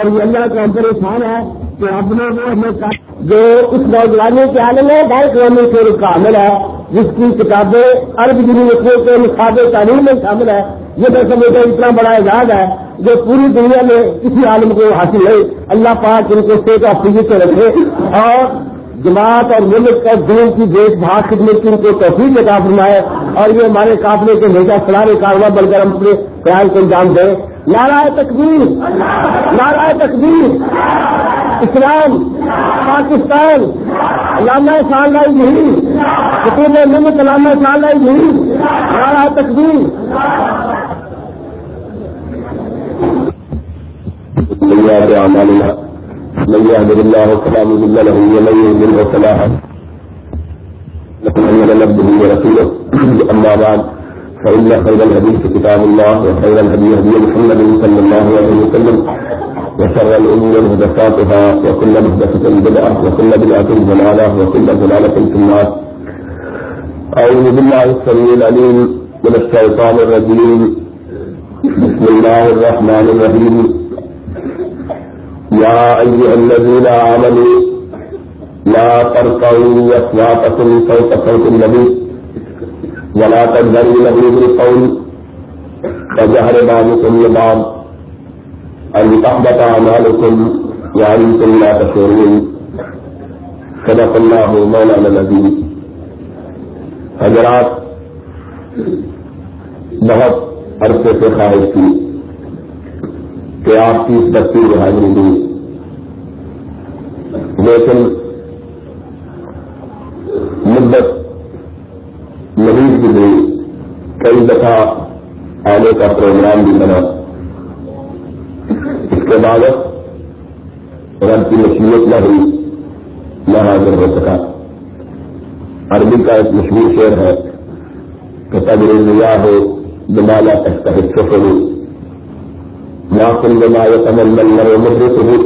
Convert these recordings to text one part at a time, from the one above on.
اور یہ اللہ کا ہم پریشان ہے کہ اپنے وہ ہمیں جو اس نوجوانی کے عالم میں ڈھائی قومی سے کا عمل ہے، جس کی کتابیں عرب یونیورسٹیوں کے نصاب تعلیم میں شامل ہے یہ میں سمجھتا اتنا بڑا اعزاز ہے جو پوری دنیا میں کسی عالم کو حاصل ہے اللہ پاک ان کو اسٹیٹ آف فزکس سے رکھے اور جماعت اور ملک اور دین کی دیکھ بھال خدمت کی ان کو توفیق عطا فرمائے اور یہ ہمارے قافلے کے ہمیشہ سلام کاروبار بن کر ہم اپنے خیال کو انجام دیں۔ نارا تکبیر نارا تکبیر، اسلام، پاکستان، علامہ سال لائی نہیں حکومت ملک علامہ سال لائی نہیں نارا تکبیر۔ من الله فلا مضل له، ومن يضلل فلا هادي عبده ورسوله بعد. فان خير الحديث كتاب الله، وخير الهدي هدي محمد صلى الله عليه وسلم، وشر الامور محدثاتها وكل محدثه بدعه وكل بدعه ضلاله وكل ضلاله في النار. اعوذ بالله السميع العليم من الشيطان الرجيم. بسم الله الرحمن الرحيم. يا أيها الذين آمنوا، لا ترقوا أصواتكم فوق صوت النبي. ولا تجهروا له بالقول كجهر بعضكم لبعض. أن تحبط أعمالكم وأنتم لا تشعرون. صدق الله مولانا العظيم. حضرات، بہت عرصے سے خواہش کی کہ آپ کی اس بستی کو حاضری دی لیکن مدت نہیں گزری کئی دفعہ آنے کا پروگرام بھی بنا۔ اس کے بعد رب کی مشیت نہ ہوئی، نہ حاضر ہو سکا۔ عربی کا ایک مشہور شعر ہے کہ تجربہ ہو دمالا تک کا حصہ کروں ما كل ما يتمنى المرء مدركه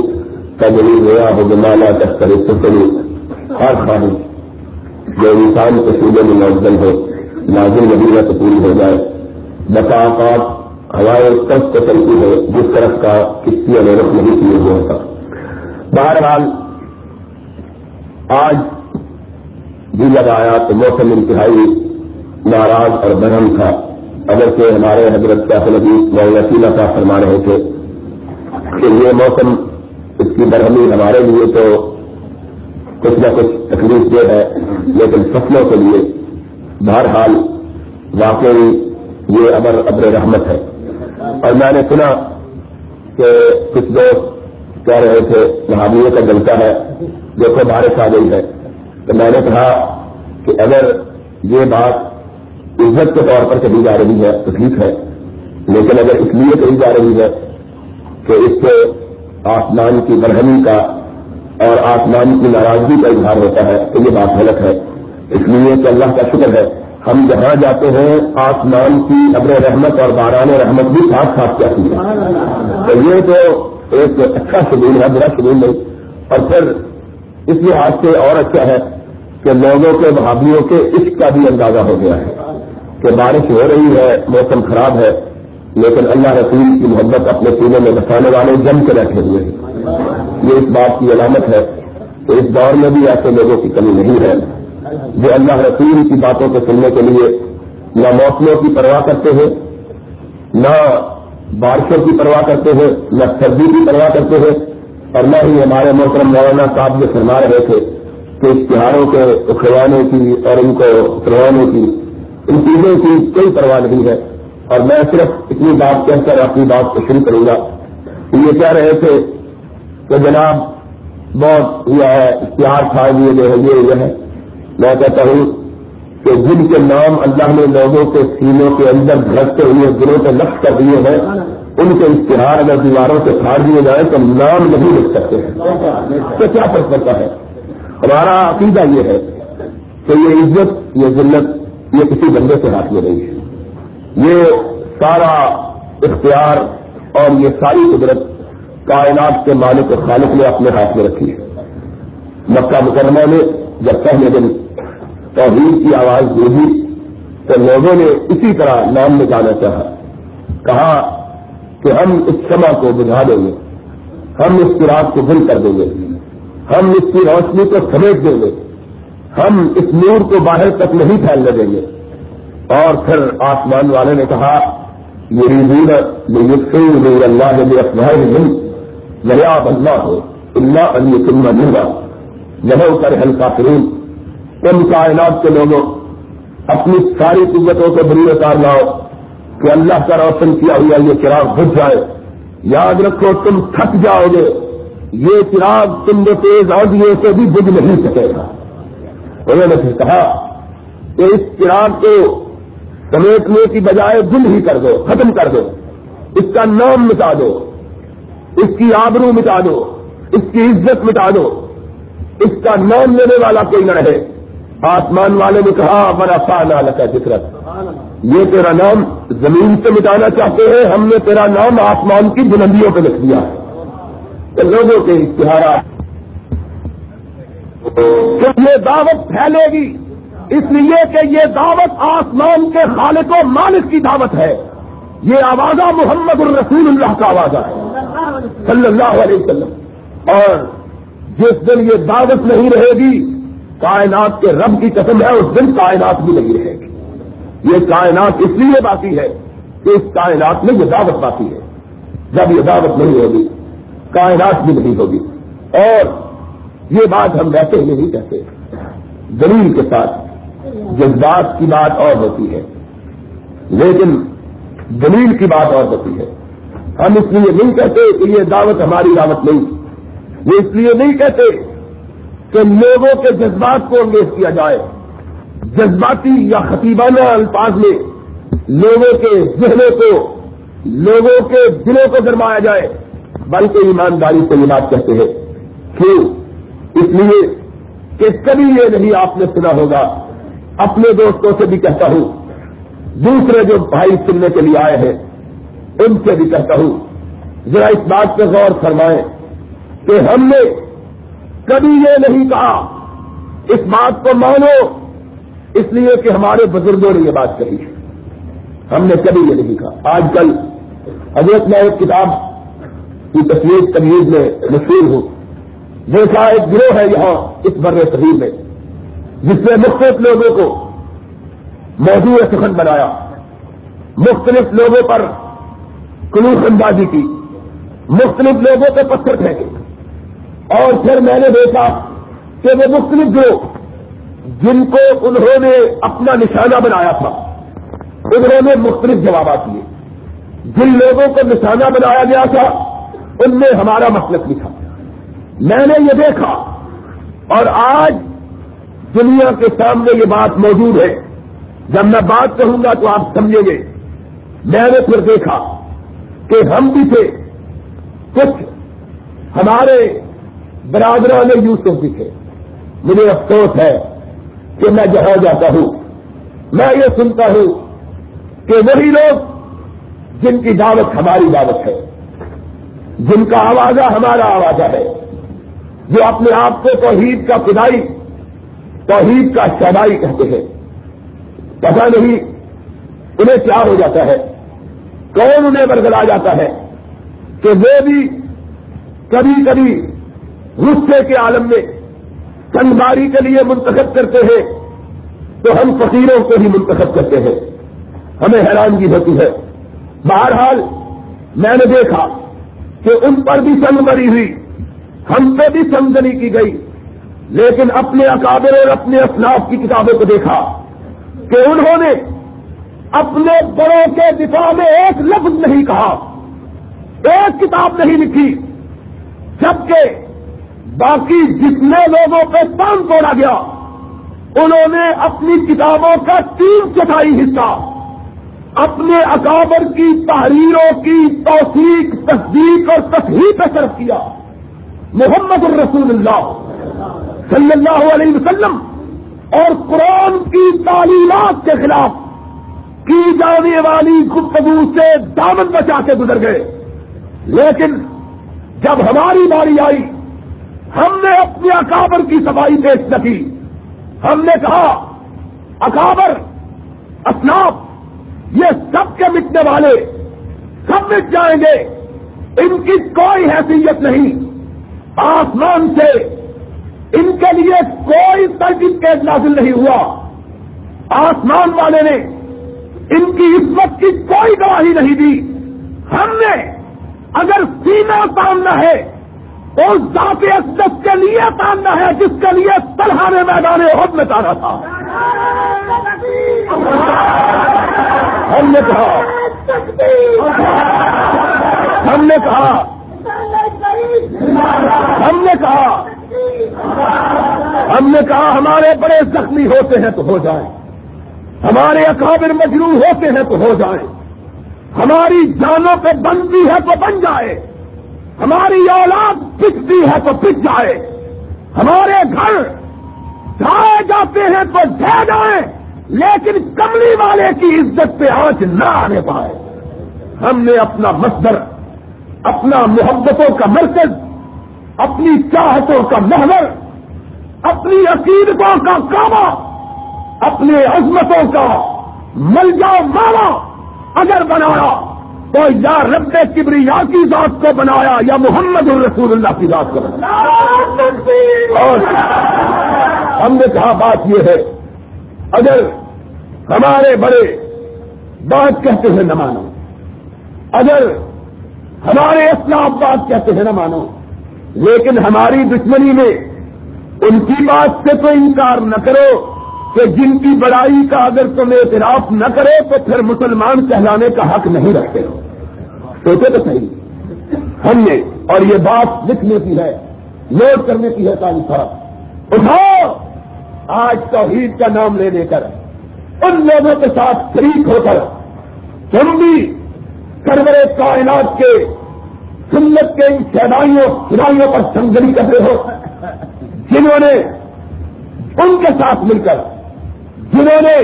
تجري رياه بما لا تشتري السفن ہر خواہش جو انسان کے سوجے میں منظم ہو۔ نازل مدینہ سے پوری ہو جائے۔ بساقات ہوائیں طرف سے چلتی ہے جس طرف کا کسی رخ نہیں کیے ہوئے ہوتا بہرحال، آج بھی جب آیا تو موسم انتہائی ناراض اور برہم تھا۔ اگر کہ ہمارے حضرت کا نبی وسیلہ کا فرما رہے تھے کہ یہ موسم اس کی برہمی ہمارے لیے تو کچھ نہ کچھ تکلیف دہ ہے، لیکن فصلوں کے لیے بہرحال واقعی یہ ابر ابر رحمت ہے۔ اور میں نے سنا کہ کچھ دوست کہہ رہے تھے وہابیوں کا جلتا ہے، دیکھو بارش آ گئی ہے۔ تو میں نے کہا کہ اگر یہ بات عزت کے طور پر کہی جا رہی ہے تو ٹھیک ہے، لیکن اگر اس لیے کہی جا رہی ہے کہ اس سے آسمان کی برہمی کا اور آسمان کی ناراضگی کا اظہار ہوتا ہے تو یہ بات غلط ہے۔ اس لیے کہ اللہ کا شکر ہے، ہم جہاں جاتے ہیں، آسمان کی ابر رحمت اور باران رحمت بھی ساتھ ساتھ جاتی ہے۔ تو یہ تو ایک اچھا شڈول ہے، برا شڈول نہیں۔ اور پھر اس لحاظ سے اور اچھا ہے کہ لوگوں کے، بھابھیوں کے عشق کا بھی اندازہ ہو گیا ہے کہ بارش ہو رہی ہے، موسم خراب ہے، لیکن اللہ رسول کی محبت اپنے سینے میں بسانے والے جم کے بیٹھے ہوئے ہیں۔ یہ اس بات کی علامت ہے کہ اس دور میں بھی ایسے لوگوں کی کمی نہیں ہے۔ جو اللہ رسول کی باتوں کو سننے کے لیے نہ موسموں کی پرواہ کرتے ہیں، نہ بارشوں کی پرواہ کرتے ہیں، نہ سردی کی پرواہ کرتے ہیں۔ اور نہ ہی ہمارے محترم مولانا صاحب یہ فرما رہے تھے کہ اشتہاروں کے اکھڑوانے کی اور ان کو کروانے کی، ان چیزوں کی کوئی پرواہ نہیں ہے۔ اور میں صرف اتنی بات کہہ کر اپنی بات کو شروع کروں گا یہ کہہ رہے تھے کہ جناب بہت ہوا ہے، اشتہار تھا یہ جو ہے یہ ہے۔ میں کہتا ہوں کہ جن کے نام اللہ نے لوگوں کے سینوں کے اندر دھڑکتے ہوئے دلوں پہ لکھ کر دیے ہیں، ان کے اشتہار اگر دیواروں سے پھاڑ دیے جائیں تو نام نہیں لکھ سکتے ہیں۔ تو کیا فرق پڑتا ہے؟ ہمارا عقیدہ یہ ہے کہ یہ عزت، یہ ذلت، یہ کسی بندے سے ہاتھ میں نہیں ہے۔ یہ سارا اختیار اور یہ ساری قدرت کائنات کے مالک و خالق نے اپنے ہاتھ میں رکھی ہے۔ مکہ مکرمہ نے جب پہلے دن توحید کی آواز گونجی تو لوگوں نے اسی طرح نام نکالنا چاہا۔ کہا کہ ہم اس سما کو بجھا دیں گے۔ ہم اس چراغ کو بند کر دیں گے۔ ہم اس کی روشنی کو سمیٹ دیں گے۔ ہم اس نور کو باہر تک نہیں پھیلنے دیں گے۔ اور پھر آسمان والے نے کہا یہ ریزور نور اللہ نے افواہ نیا بندہ ہو اللہ علی تم نہ یہاں کر ہلکا فرون ان کائنات کے لوگوں، اپنی ساری قوتوں کو بری اتار لاؤ کہ اللہ کا روشن کیا ہوا یہ چراغ بھج جائے۔ یاد رکھو، تم تھک جاؤ گے۔ یہ چراغ تم نے تیز آدھیوں سے بھی بج نہیں سکے گا۔ انہوں نے پھر کہا کہ اس چراغ کو سمیٹنے کی بجائے دل ہی کر دو، ختم کر دو۔ اس کا نام مٹا دو، اس کی آبرو مٹا دو، اس کی عزت مٹا دو۔ اس کا نام لینے والا کوئی نہ رہے۔ آسمان والے نے کہا بڑا فانا لگا فکرت یہ تیرا نام زمین سے مٹانا چاہتے ہیں، ہم نے تیرا نام آسمان کی بلندیوں پہ لکھ دیا ہے۔ لوگوں کے اشتہارات۔ یہ دعوت پھیلے گی۔ اس لیے کہ یہ دعوت آسمان کے خالق و مالک کی دعوت ہے۔ یہ آوازہ محمد الرسول اللہ کا آوازہ ہے۔ صلی اللہ علیہ وسلم۔ اور جس دن یہ دعوت نہیں رہے گی کائنات کے رب کی قسم ہے، اس دن کائنات بھی نہیں رہے گی۔ یہ کائنات اس لیے باقی ہے کہ اس کائنات میں یہ دعوت باقی ہے۔ جب یہ دعوت نہیں ہوگی، کائنات بھی نہیں ہوگی۔ اور یہ بات ہم ویسے ہی نہیں کہتے۔ دلیل کے ساتھ جذبات کی بات اور ہوتی ہے۔ لیکن دلیل کی بات اور ہوتی ہے۔ ہم اس لیے نہیں کہتے کہ یہ دعوت ہماری دعوت نہیں۔ یہ اس لیے نہیں کہتے کہ لوگوں کے جذبات کو انگیز کیا جائے۔ جذباتی یا خطیبانہ الفاظ میں لوگوں کے ذہنوں کو، لوگوں کے دلوں کو گرمایا جائے۔ بلکہ ایمانداری سے یہ بات کہتے ہیں کیوں اس لیے کہ کبھی یہ نہیں آپ نے سنا ہوگا، اپنے دوستوں سے بھی کہتا ہوں، دوسرے جو بھائی سننے کے لیے آئے ہیں، ان سے بھی کہتا ہوں، ذرا اس بات پہ غور فرمائیں کہ ہم نے کبھی یہ نہیں کہا، اس بات کو مانو، اس لیے کہ ہمارے بزرگوں نے یہ بات کہی۔ ہم نے کبھی یہ نہیں کہا۔ آج کل حضرت میں ایک کتاب کی تصویر تمیز میں مشہور ہوں دیکھا، ایک گروہ ہے یہاں اس بر صحیح میں، جس نے مختلف لوگوں کو موضوع سخن بنایا۔ مختلف لوگوں پر کلوخ اندازی کی۔ مختلف لوگوں پہ پتھر پھینکے۔ اور پھر میں نے دیکھا کہ وہ مختلف گروہ جن کو انہوں نے اپنا نشانہ بنایا تھا، انہوں نے مختلف جوابات دیے۔ جن لوگوں کو نشانہ بنایا گیا تھا، ان نے ہمارا مسلک لکھا میں نے یہ دیکھا اور آج دنیا کے سامنے یہ بات موجود ہے۔ جب میں بات کہوں گا تو آپ سمجھیں گے۔ میں نے پھر دیکھا کہ ہم بھی تھے، کچھ ہمارے برادران یوسف بھی تھے۔ مجھے افسوس ہے کہ میں جہاں جاتا ہوں، میں یہ سنتا ہوں کہ وہی لوگ جن کی دعوت ہماری دعوت ہے، جن کا آوازہ ہمارا آوازہ ہے، جو اپنے آپ کو توحید کا خدائی، توحید کا شہدائی کہتے ہیں۔ پتا نہیں انہیں کیا ہو جاتا ہے، کون انہیں برگلا جاتا ہے کہ وہ بھی کبھی کبھی غصے کے عالم میں چندباری کے لیے منتخب کرتے ہیں، تو ہم فقیروں کو ہی منتخب کرتے ہیں۔ ہمیں حیرانگی ہوتی ہے۔ بہرحال، میں نے دیکھا کہ ان پر بھی سنگ مری ہوئی، ہم پہ بھی سمجھنی کی گئی، لیکن اپنے اکابر اور اپنے اسلاف کی کتابوں کو دیکھا کہ انہوں نے اپنے بڑوں کے دفاع میں ایک لفظ نہیں کہا، ایک کتاب نہیں لکھی، جبکہ باقی جتنے لوگوں پہ تان توڑا گیا، انہوں نے اپنی کتابوں کا تین چٹائی حصہ، اپنے اکابر کی تحریروں کی توثیق، تصدیق اور تصحیح پہ صرف کیا۔ محمد الرسول اللہ صلی اللہ علیہ وسلم اور قرآن کی تعلیمات کے خلاف کی جانے والی گفتگو سے دامن بچا کے گزر گئے۔ لیکن جب ہماری باری آئی ہم نے اپنے اکابر کی صفائی پیش نہ کی ہم نے کہا، اکابر اسناف یہ سب کے مٹنے والے سب مٹ جائیں گے۔ ان کی کوئی حیثیت نہیں۔ آسمان سے ان کے لیے کوئی سرٹیفکیٹ نازل نہیں ہوا۔ آسمان والے نے ان کی عزت کی کوئی گواہی نہیں دی۔ ہم نے، اگر سینا تاننا ہے اس ذات اقدس کے لیے تاننا ہے، جس کے لیے تلہانے میدان عہد میں تانا تھا۔ ہم نے کہا، ہم نے کہا، ہم نے کہا، ہم نے کہا، ہمارے بڑے زخمی ہوتے ہیں تو ہو جائیں۔ ہمارے اکابر مجرو ہوتے ہیں تو ہو جائیں۔ ہماری جانوں پہ بنتی ہے تو بن جائے۔ ہماری اولاد پچتی ہے تو پچ جائے۔ ہمارے گھر ڈھائے جاتے ہیں تو ڈھہ جائیں، لیکن کملی والے کی عزت پہ آج نہ آنے پائے۔ ہم نے اپنا مصدر، اپنا محبتوں کا مرکز، اپنی چاہتوں کا محور، اپنی عقیدتوں کا کعبہ، اپنے عظمتوں کا ملجا مارا اگر بنایا۔ تو یا رب کبریا کی ذات کو بنایا یا محمد الرسول اللہ کی ذات کو بنایا؟ اور ہم نے کہا بات یہ ہے، اگر ہمارے بڑے بات کہتے ہیں نہ مانو، اگر ہمارے اسلام بات کہتے ہیں نہ مانو، لیکن ہماری دشمنی میں ان کی بات سے تو انکار نہ کرو کہ جن کی بڑائی کا اگر تم اعتراف نہ کرو تو پھر مسلمان کہلانے کا حق نہیں رکھتے ہو۔ سوچے تو صحیح۔ ہم نے، اور یہ بات لکھنے کی ہے، نوٹ کرنے کی ہے تاریخ صاحب اٹھاؤ آج توحید کا نام لے لے کر، ان لوگوں کے ساتھ شریک ہو کر تم بھی سرور کائنات کے سنت کے ان شہدائیوں کھلائیوں پر سنگری کر رہے ہو۔ جنہوں نے ان کے ساتھ مل کر، جنہوں نے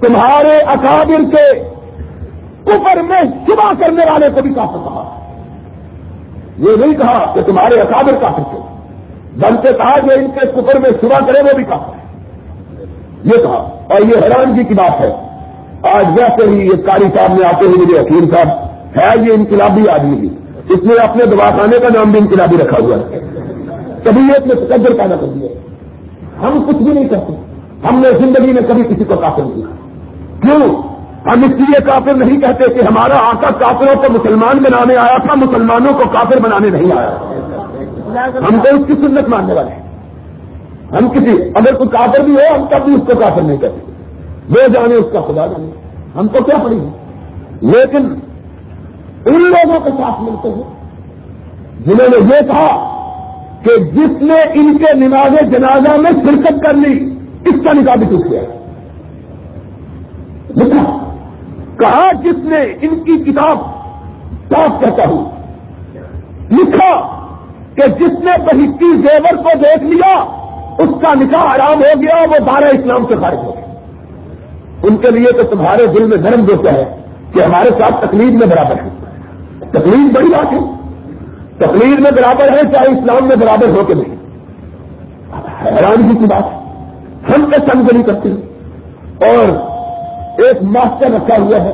تمہارے اکابر کے اوپر میں شبہ کرنے والے کو بھی کافر کہا۔ یہ نہیں کہا کہ تمہارے اکابر کافر تھے۔ بلکہ کہا جو ان کے کفر میں شبہ کرے وہ بھی کافر ہے یہ کہا۔ اور یہ حیران جی کی بات ہے۔ آج ویسے ہی یہ کاری صاحب میں آتے ہوئے مجھے حکیم صاحب ہے یہ انقلابی آدمی بھی اس نے اپنے دواخانے کا نام بھی انقلابی رکھا ہوا ہے۔ کبھی ایک میں تقدر پیدا کر دیا ہم کچھ بھی نہیں کرتے ہم نے زندگی میں کبھی کسی کو کافر نہیں کیوں؟ ہم اس لیے کافر نہیں کہتے کہ ہمارا آقا کافروں کو مسلمان بنانے آیا تھا، مسلمانوں کو کافر بنانے نہیں آیا۔ ہم تو اس کی سنت ماننے والے ہیں۔ ہم کسی، اگر کوئی کافر بھی ہو، ہم تب بھی اس کو کافر نہیں کرتے وہ جانے اس کا خدا جانے۔ ہم کو کیا پڑی ہے لیکن ان لوگوں کے ساتھ ملتے ہیں جنہوں نے یہ کہا کہ جس نے ان کے نماز جنازہ میں شرکت کر لی، اس کا نکاح بھی ٹوٹ گیا۔ کہا جس نے ان کی کتاب صاف کہتا ہوں۔ لکھا کہ جس نے بہتی زیور کو دیکھ لیا، اس کا نکاح آرام ہو گیا، وہ دارا اسلام سے خارج ہو گیا۔ ان کے لیے تو تمہارے دل میں نرم دوست ہے کہ ہمارے ساتھ تکلیف میں برابر ہے۔ تکلیف بڑی بات ہے۔ تقریر میں برابر ہے چاہے اسلام میں برابر ہو کے نہیں۔ حیرانگی کی بات ہم پہ سمجھ نہیں کرتے۔ اور ایک ماسٹر رکھا ہوا ہے۔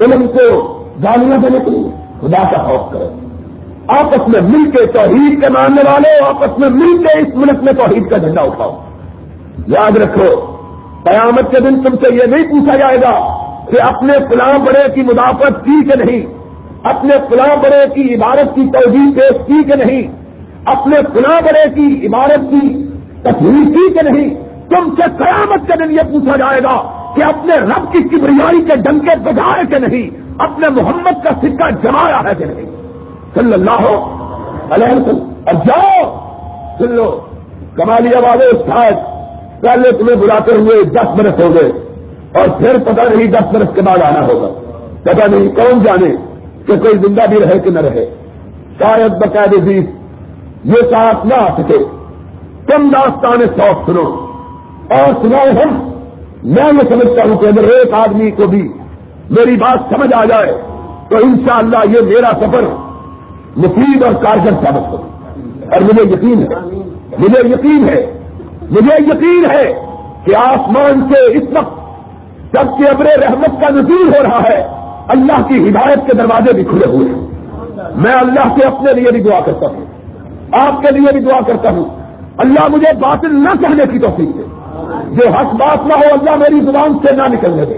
علم کو جاننا دینے کے لیے خدا کا خوف کرے۔ آپس میں مل کے توحید کے ماننے والے آپس میں مل کے اس ملک میں توحید کا جھنڈا اٹھاؤ۔ یاد رکھو، قیامت کے دن تم سے یہ نہیں پوچھا جائے گا کہ اپنے فلاں بڑے کی مدافعت کی کہ نہیں، اپنے فلاں بڑے کی عبارت کی توجہ پیش کی کہ نہیں، اپنے فلاں بڑے کی عبارت کی تصویر کی کہ نہیں۔ تم سے قیامت کے دن یہ پوچھا جائے گا کہ اپنے رب کی کبریائی کے ڈنکے بجائے کہ نہیں؟ اپنے محمد کا سکہ جمایا ہے کہ نہیں؟ صلی اللہ علیہ وسلم۔ اب جاؤ سن لو کمالی آباد شاید پہلے تمہیں بلاتے ہوئے دس برس ہو گئے، اور پھر پتہ نہیں دس برس کے بعد آنا ہوگا۔ پتہ نہیں کون جانے کہ کوئی زندہ بھی رہے کہ نہ رہے۔ شاید باقاعدہ یہ ساتھ نہ آ سکے کم داستان شوق سنو۔ اور سناؤ ہم میں یہ سمجھتا ہوں کہ اگر ایک آدمی کو بھی میری بات سمجھ آ جائے تو انشاءاللہ یہ میرا سفر مفید اور کارگر ثابت ہو۔ اور مجھے یقین ہے، مجھے یقین ہے، مجھے یقین ہے کہ آسمان سے اس وقت جبکہ ابر رحمت کا نظیر ہو رہا ہے، اللہ کی ہدایت کے دروازے بھی کھلے ہوئے ہیں۔ میں اللہ سے اپنے لیے بھی دعا کرتا ہوں، آپ کے لیے بھی دعا کرتا ہوں۔ اللہ مجھے باطل نہ کہنے کی توفیق دے۔ جو حق بات نہ ہو، اللہ میری زبان سے نہ نکلنے دے۔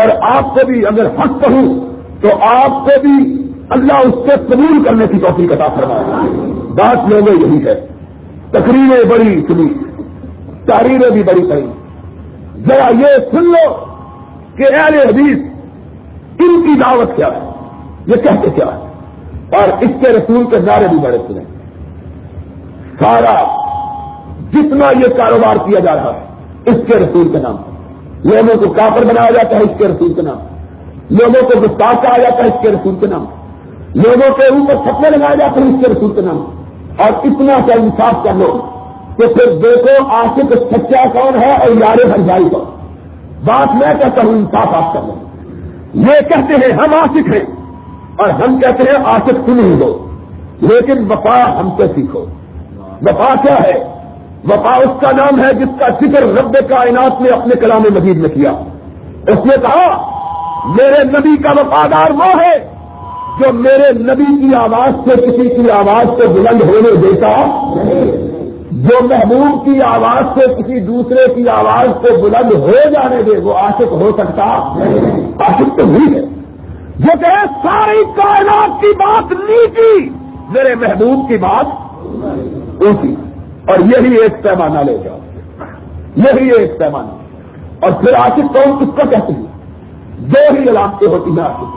اور آپ کو بھی اگر حق کہوں، تو آپ کو بھی اللہ اس سے قبول کرنے کی توفیق عطا فرمائے۔ بات لوگوں یہی ہے۔ تقریریں بڑی سنی، تحریریں بھی بڑی پڑی ذرا یہ سن لو کہ اہل حدیث ان کی دعوت کیا ہے، یہ کہتے کیا ہے۔ اور اس کے رسول کے نعرے بھی بڑے سنے سارا جتنا یہ کاروبار کیا جا رہا ہے اس کے رسول کے نام لوگوں کو کافر بنایا جاتا ہے اس کے رسول کے نام لوگوں کو گستاخ کہا جاتا ہے اس کے رسول کے نام لوگوں کے اوپر سپنے لگائے جاتے ہیں اس کے رسول کے نام اور اتنا سا انصاف کر لو کہ پھر دیکھو آصف سچا کون ہے اور یار ہر کون. بات میں کہتا ہوں انصاف آپ کر لو یہ کہتے ہیں ہم آصف ہیں. اور ہم کہتے ہیں آصف تم ہی دو لیکن وفا ہم سے سیکھو. وفا کیا ہے؟ وفا اس کا نام ہے جس کا ذکر رب کائنات نے اپنے کلام مجید میں کیا۔ اس نے کہا، میرے نبی کا وفادار وہ ہے جو میرے نبی کی آواز سے کسی کی آواز کو بلند ہونے دیتا جو محبوب کی آواز سے کسی دوسرے کی آواز کو بلند ہو جانے دے، وہ عاشق ہو سکتا عاشق تو نہیں ہے۔ جو کہ ساری کائنات کی بات نیچی میرے محبوب کی بات اونچی اور یہی ایک پیمانہ لے جاؤ۔ یہی ایک پیمانہ۔ اور پھر عاشق کون کس کو کہتے ہیں؟ دو ہی علامتیں ہوتی ہیں عاشق۔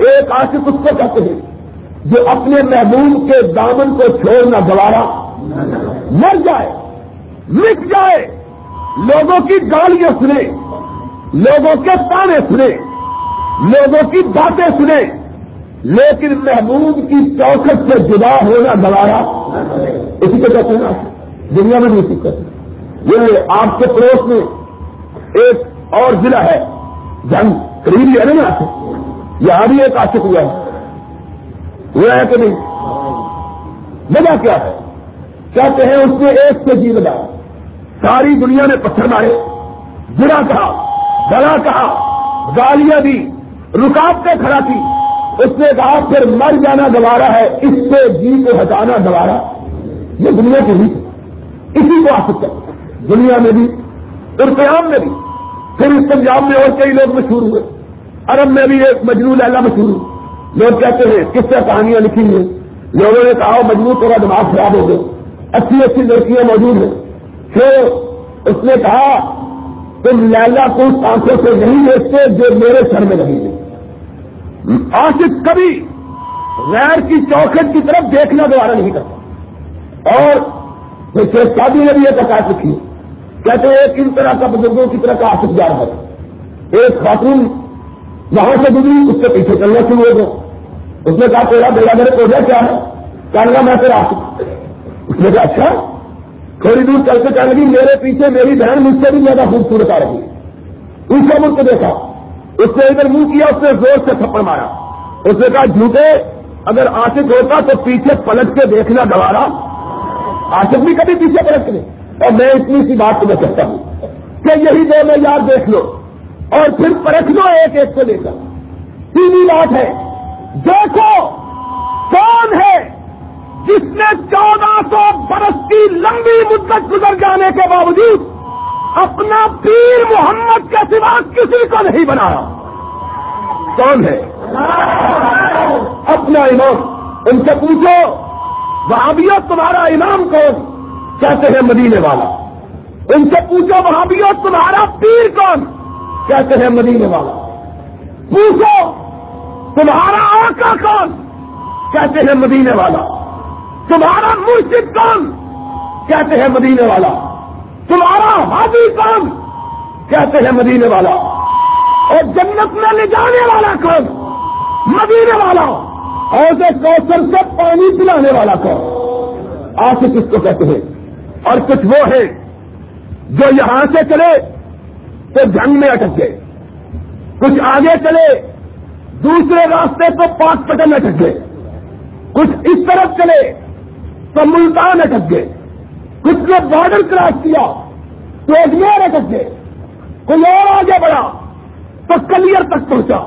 ایک عاشق اس کو کہتے ہیں جو اپنے محبوب کے دامن کو چھوڑنا گوارا مر جائے، مٹ جائے۔ لوگوں کی گالیاں سنے لوگوں کے تانے سنے لوگوں کی باتیں سنے لیکن محمود کی چوکھٹ سے جدا ہونا گوارا اسی کو کہتے ہیں دنیا میں بھی اسی کہتے ہیں۔ یہ آپ کے پڑوس میں ایک اور ضلع ہے، جنگ قریبی ہے نا یہاں بھی ایک عاشق ہوا ہے۔ ہوا ہے کہ نہیں؟ وجہ کیا ہے؟ کہتے ہیں اس نے ایک سے جی لگایا ساری دنیا نے پتھر مارے برا کہا، گلا کہا، گالیاں دی رکاوٹیں کھڑا کی۔ اس نے کہا، پھر مر جانا دوبارہ ہے، اس سے جی کو ہٹانا دوبارہ یہ دنیا کی ہی اسی کو آ سکتا دنیا میں بھی قیام میں بھی۔ پھر اس پنجاب میں اور کئی لوگ مشہور ہوئے۔ عرب میں بھی ایک مجنو لالا مشہور ہوئی۔ لوگ کہتے ہیں، کس طرح کہانیاں لکھی ہیں؟ لوگوں نے کہا مجبور تھوڑا دماغ خراب ہو گئے اچھی اچھی لڑکیاں موجود ہیں۔ پھر اس نے کہا، تم لالا کو آنکھوں سے نہیں دیکھتے جو میرے سر میں نہیں ہے عاشق کبھی غیر کی چوکھٹ کی طرف دیکھنا دوبارہ نہیں کرتا۔ اور پھر شادی نے بھی ایک عکاس رکھی کہتے ایک ان طرح کا بزرگوں کی طرح کا آصف جا رہا تھا ایک خاتون وہاں سے گزری، اس کے پیچھے چلنا شروع ہو گیا اس نے کہا، تیرا بیڑا میرے کو کیا ہے؟ کہنا میں پھر آصف اس نے کہا اچھا تھوڑی دور چل کے چل لگی، میرے پیچھے میری بہن مجھ سے بھی زیادہ خوبصورت آ رہی ہے۔ ان سے مجھ کو دیکھا۔ اس نے ادھر منہ کیا، اس نے زور سے تھپڑ مارا۔ اس نے کہا، جھوٹے، اگر آشک ہوتا تو پیچھے پلٹ کے دیکھنا گوارا۔ آشک بھی کبھی پیچھے پلٹ کے اور میں اتنی سی بات تمہیں کہتا ہوں کہ یہی دو میں یار دیکھ لو اور پھر پرکھ لو ایک ایک کو لے کر۔ سیدھی بات ہے، دیکھو کون ہے جس نے چودہ سو برس کی لمبی مدت گزر جانے کے باوجود اپنا پیر محمد کے سوا کسی کو نہیں بنایا۔ کون ہے؟ اپنا امام، ان سے پوچھو۔ وہابیوں تمہارا امام کون؟ کہتے ہیں مدینے والا۔ ان سے پوچھو وہابیوں تمہارا پیر کون؟ کہتے ہیں مدینے والا۔ پوچھو تمہارا آقا کون؟ کہتے ہیں مدینے والا۔ تمہارا مرشد کون؟ کہتے ہیں مدینے والا۔ تمہارا حاضی کون؟ کہتے ہیں مدینے والا۔ اور جنت میں لے جانے والا کون؟ مدینے والا۔ اور کوشل سے پانی پلانے والا کون؟ آج کس کو کہتے ہیں؟ اور کچھ وہ ہے جو یہاں سے چلے تو جنگ میں اٹک گئے۔ کچھ آگے چلے، دوسرے راستے تو پاک پٹن اٹک گئے۔ کچھ اس طرف چلے تو ملتان اٹک گئے۔ کچھ نے بارڈر کراس کیا تو اجمیر اٹک گئے۔ کوئی اور آگے بڑھا تو کلیئر تک پہنچا۔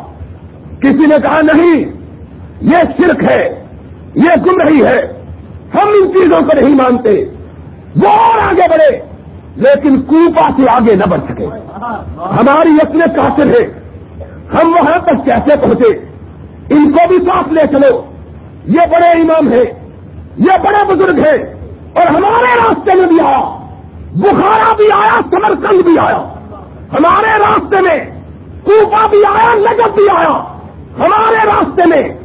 کسی نے کہا نہیں یہ شرک ہے، یہ گم رہی ہے۔ ہم ان چیزوں کو نہیں مانتے۔ وہ اور آگے بڑھے، لیکن کوپا سے آگے نہ بڑھ سکے۔ ہماری اپنے قاصر ہے ہم وہاں تک کیسے پہنچے؟ ان کو بھی ساتھ لے چلو۔ یہ بڑے امام ہیں، یہ بڑے بزرگ ہیں۔ اور ہمارے راستے میں بھی آیا۔ بخارا بھی آیا، سمرکند بھی آیا۔ ہمارے راستے میں کوپا بھی آیا نجب بھی آیا۔ ہمارے راستے میں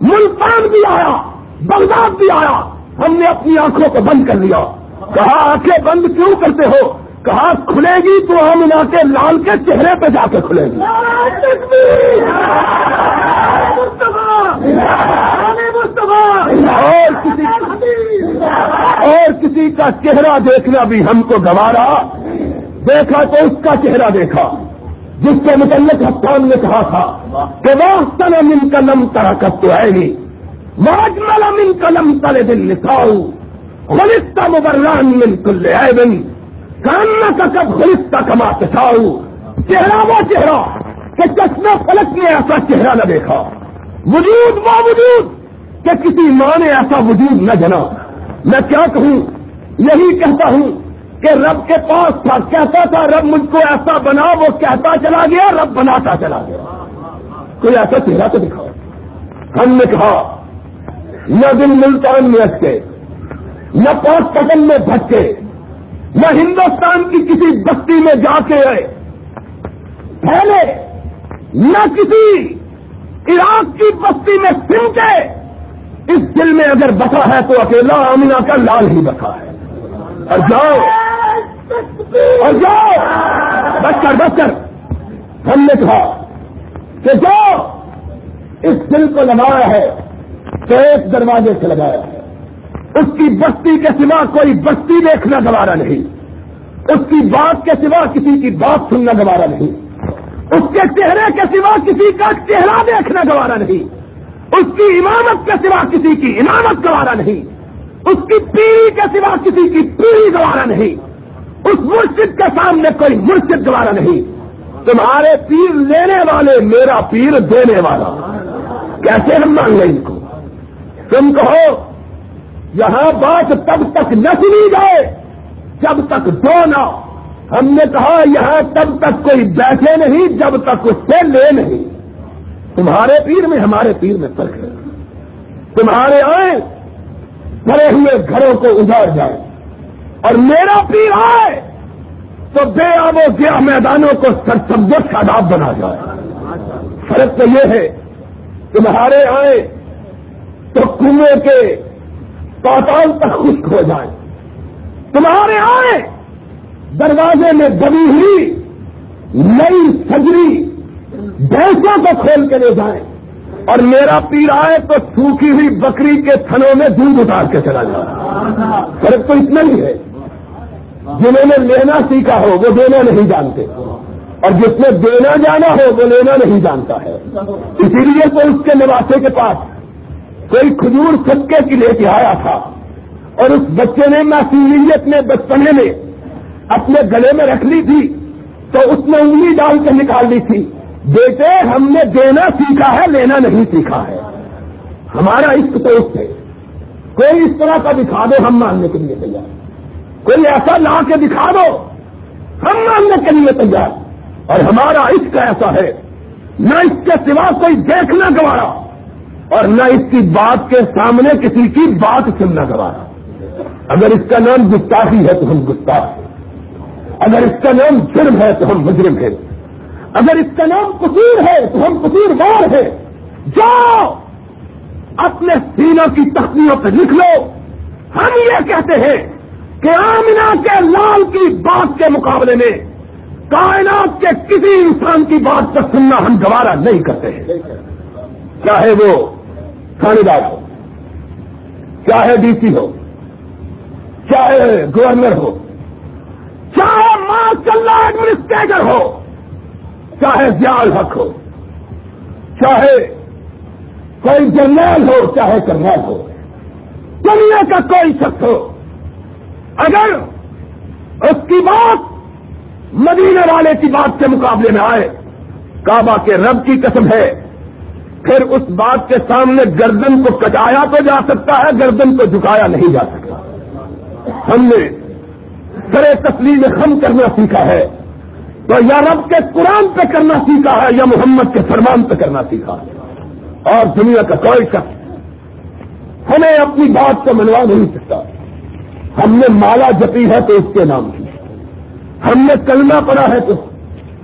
ملتان بھی آیا بغداد بھی آیا ہم نے اپنی آنکھوں کو بند کر لیا۔ کہا آنکھیں بند کیوں کرتے ہو؟ کہا کھلے گی تو ہم ان کے لال کے چہرے پہ جا کے کھلے گی۔ اور کسی اور کسی کا چہرہ دیکھنا بھی ہم کو گوارا۔ دیکھا تو اس کا چہرہ دیکھا۔ جس کے متعلق حسان نے کہا تھا کہ وہ من قلم ترکت تو ہے نہیں واجمل من قلم تلے دل لکھاؤ خلستہ مبران من کل ایبن کاننا کا کب خلستہ کما پساؤ چہرہ وہ چہرہ کہ چشمہ فلک نے ایسا چہرہ نہ دیکھا۔ وجود وہ وجود کہ کسی ماں نے ایسا وجود نہ جنا۔ میں کیا کہوں؟ یہی کہتا ہوں کہ رب کے پاس تھا کہتا تھا، رب مجھ کو ایسا بنا، وہ کہتا چلا گیا، رب بناتا چلا گیا۔ کوئی ایسا چہرہ تو دکھاؤ۔ ہم نے کہا، نہ دن ملتان میں اٹکے نہ پانچ پٹن میں بھٹکے، نہ ہندوستان کی کسی بستی میں جا کے آئے۔ پہلے نہ کسی عراق کی بستی میں سمٹے اس دل میں اگر بسا ہے تو اکیلا آمینہ کا لال ہی بسا ہے۔ اور جاؤ۔ اور جاؤ! بس کر بس کر ہم نے کہا کہ جاؤ! اس دل کو لگایا ہے تو ایک دروازے سے لگایا ہے۔ اس کی بستی کے سوا کوئی بستی دیکھنا گوارا نہیں۔ اس کی بات کے سوا کسی کی بات سننا گوارا نہیں۔ اس کے چہرے کے سوا کسی کا چہرہ دیکھنا گوارا نہیں۔ اس کی امامت کے سوا کسی کی امامت گوارا نہیں۔ اس کی پیڑھی کے سوا کسی کی پیڑھی گوارا نہیں۔ اس مرشد کے سامنے کوئی مرشد گوارا نہیں۔ تمہارے پیر لینے والے میرا پیر دینے والا۔ کیسے ہم مان لیں ان کو؟ تم کہو، یہاں بات تب تک نہ سنی جائے، جب تک دو نہ ہم نے کہا، یہاں تب تک کوئی بیٹھے نہیں، جب تک اس سے لے نہیں۔ تمہارے پیر میں ہمارے پیر میں فرق ہے۔ تمہارے آئے بھرے ہوئے گھروں کو اجاڑ جائے اور میرا پیر آئے تو بے آب و گیا میدانوں کو سرسبت شاداب بنا جائے۔ فرق تو یہ ہے، تمہارے آئے تو کنویں کے پاتال تک خشک ہو جائے تمہارے آئے، دروازے میں دبی ہوئی نئی سجری بھینسوں کو کھول کے لے جائیں۔ اور میرا پیر آئے تو سوکھی ہوئی بکری کے تھنوں میں دودھ اتار کے چلا جائے۔ فرق تو اتنا ہی ہے۔ جنہوں نے لینا سیکھا ہو وہ دینا نہیں جانتے اور جس نے دینا جانا ہو وہ لینا نہیں جانتا ہے۔ اسی لیے تو اس کے نواسے کے پاس کوئی کھجور سچکے کی لے کے آیا تھا اور اس بچے نے معصومیت میں بچپنے میں اپنے گلے میں رکھ لی تھی تو اس نے انگلی ڈال کے نکال لی تھی۔ بیٹے، ہم نے دینا سیکھا ہے، لینا نہیں سیکھا ہے۔ ہمارا عشق تو اس ہے کوئی اس طرح کا دکھا دو ہم ماننے کے لیے تیار۔ کوئی ایسا لا کے دکھا دو، ہم ماننے کے لیے تیار۔ اور ہمارا عشق ایسا ہے، نہ اس کے سوا کوئی دیکھنا گوارا، اور نہ اس کی بات کے سامنے کسی کی بات سننا گوارا۔ اگر اس کا نام گستاخی ہے تو ہم گستاخ ہیں۔ اگر اس کا نام جرم ہے تو ہم مجرم ہیں۔ اگر اس کا نام قصور ہے تو ہم قصور وار ہیں۔ جاؤ، اپنے سینوں کی تختیوں پہ لکھ لو۔ ہم یہ کہتے ہیں کہ آمنا کے لال کی بات کے مقابلے میں کائنات کے کسی انسان کی بات پر سننا ہم گوارا نہیں کرتے ہیں۔ چاہے وہ تھانے دار ہو، چاہے ڈی سی ہو، چاہے گورنر ہو، چاہے ماشاء اللہ ایڈمنسٹریٹر ہو، چاہے زیال حق ہو، چاہے کوئی جرنیل ہو، چاہے کرنیل ہو، دنیا کا کوئی شخص ہو اگر اس کی بات مدینے والے کی بات کے مقابلے میں آئے، کعبہ کے رب کی قسم ہے، پھر اس بات کے سامنے گردن کو کٹایا تو جا سکتا ہے، گردن کو جھکایا نہیں جا سکتا۔ ہم نے سرے تسلیم خم کرنا سیکھا ہے۔ تو یا رب کے قرآن پہ کرنا سیکھا ہے، یا محمد کے فرمان پہ کرنا سیکھا ہے۔ اور دنیا کا کوئی شخص ہمیں اپنی بات کو منوا نہیں سکتا۔ ہم نے مالا جپی ہے تو اس کے نام کی ہم نے کلمہ پڑا ہے تو۔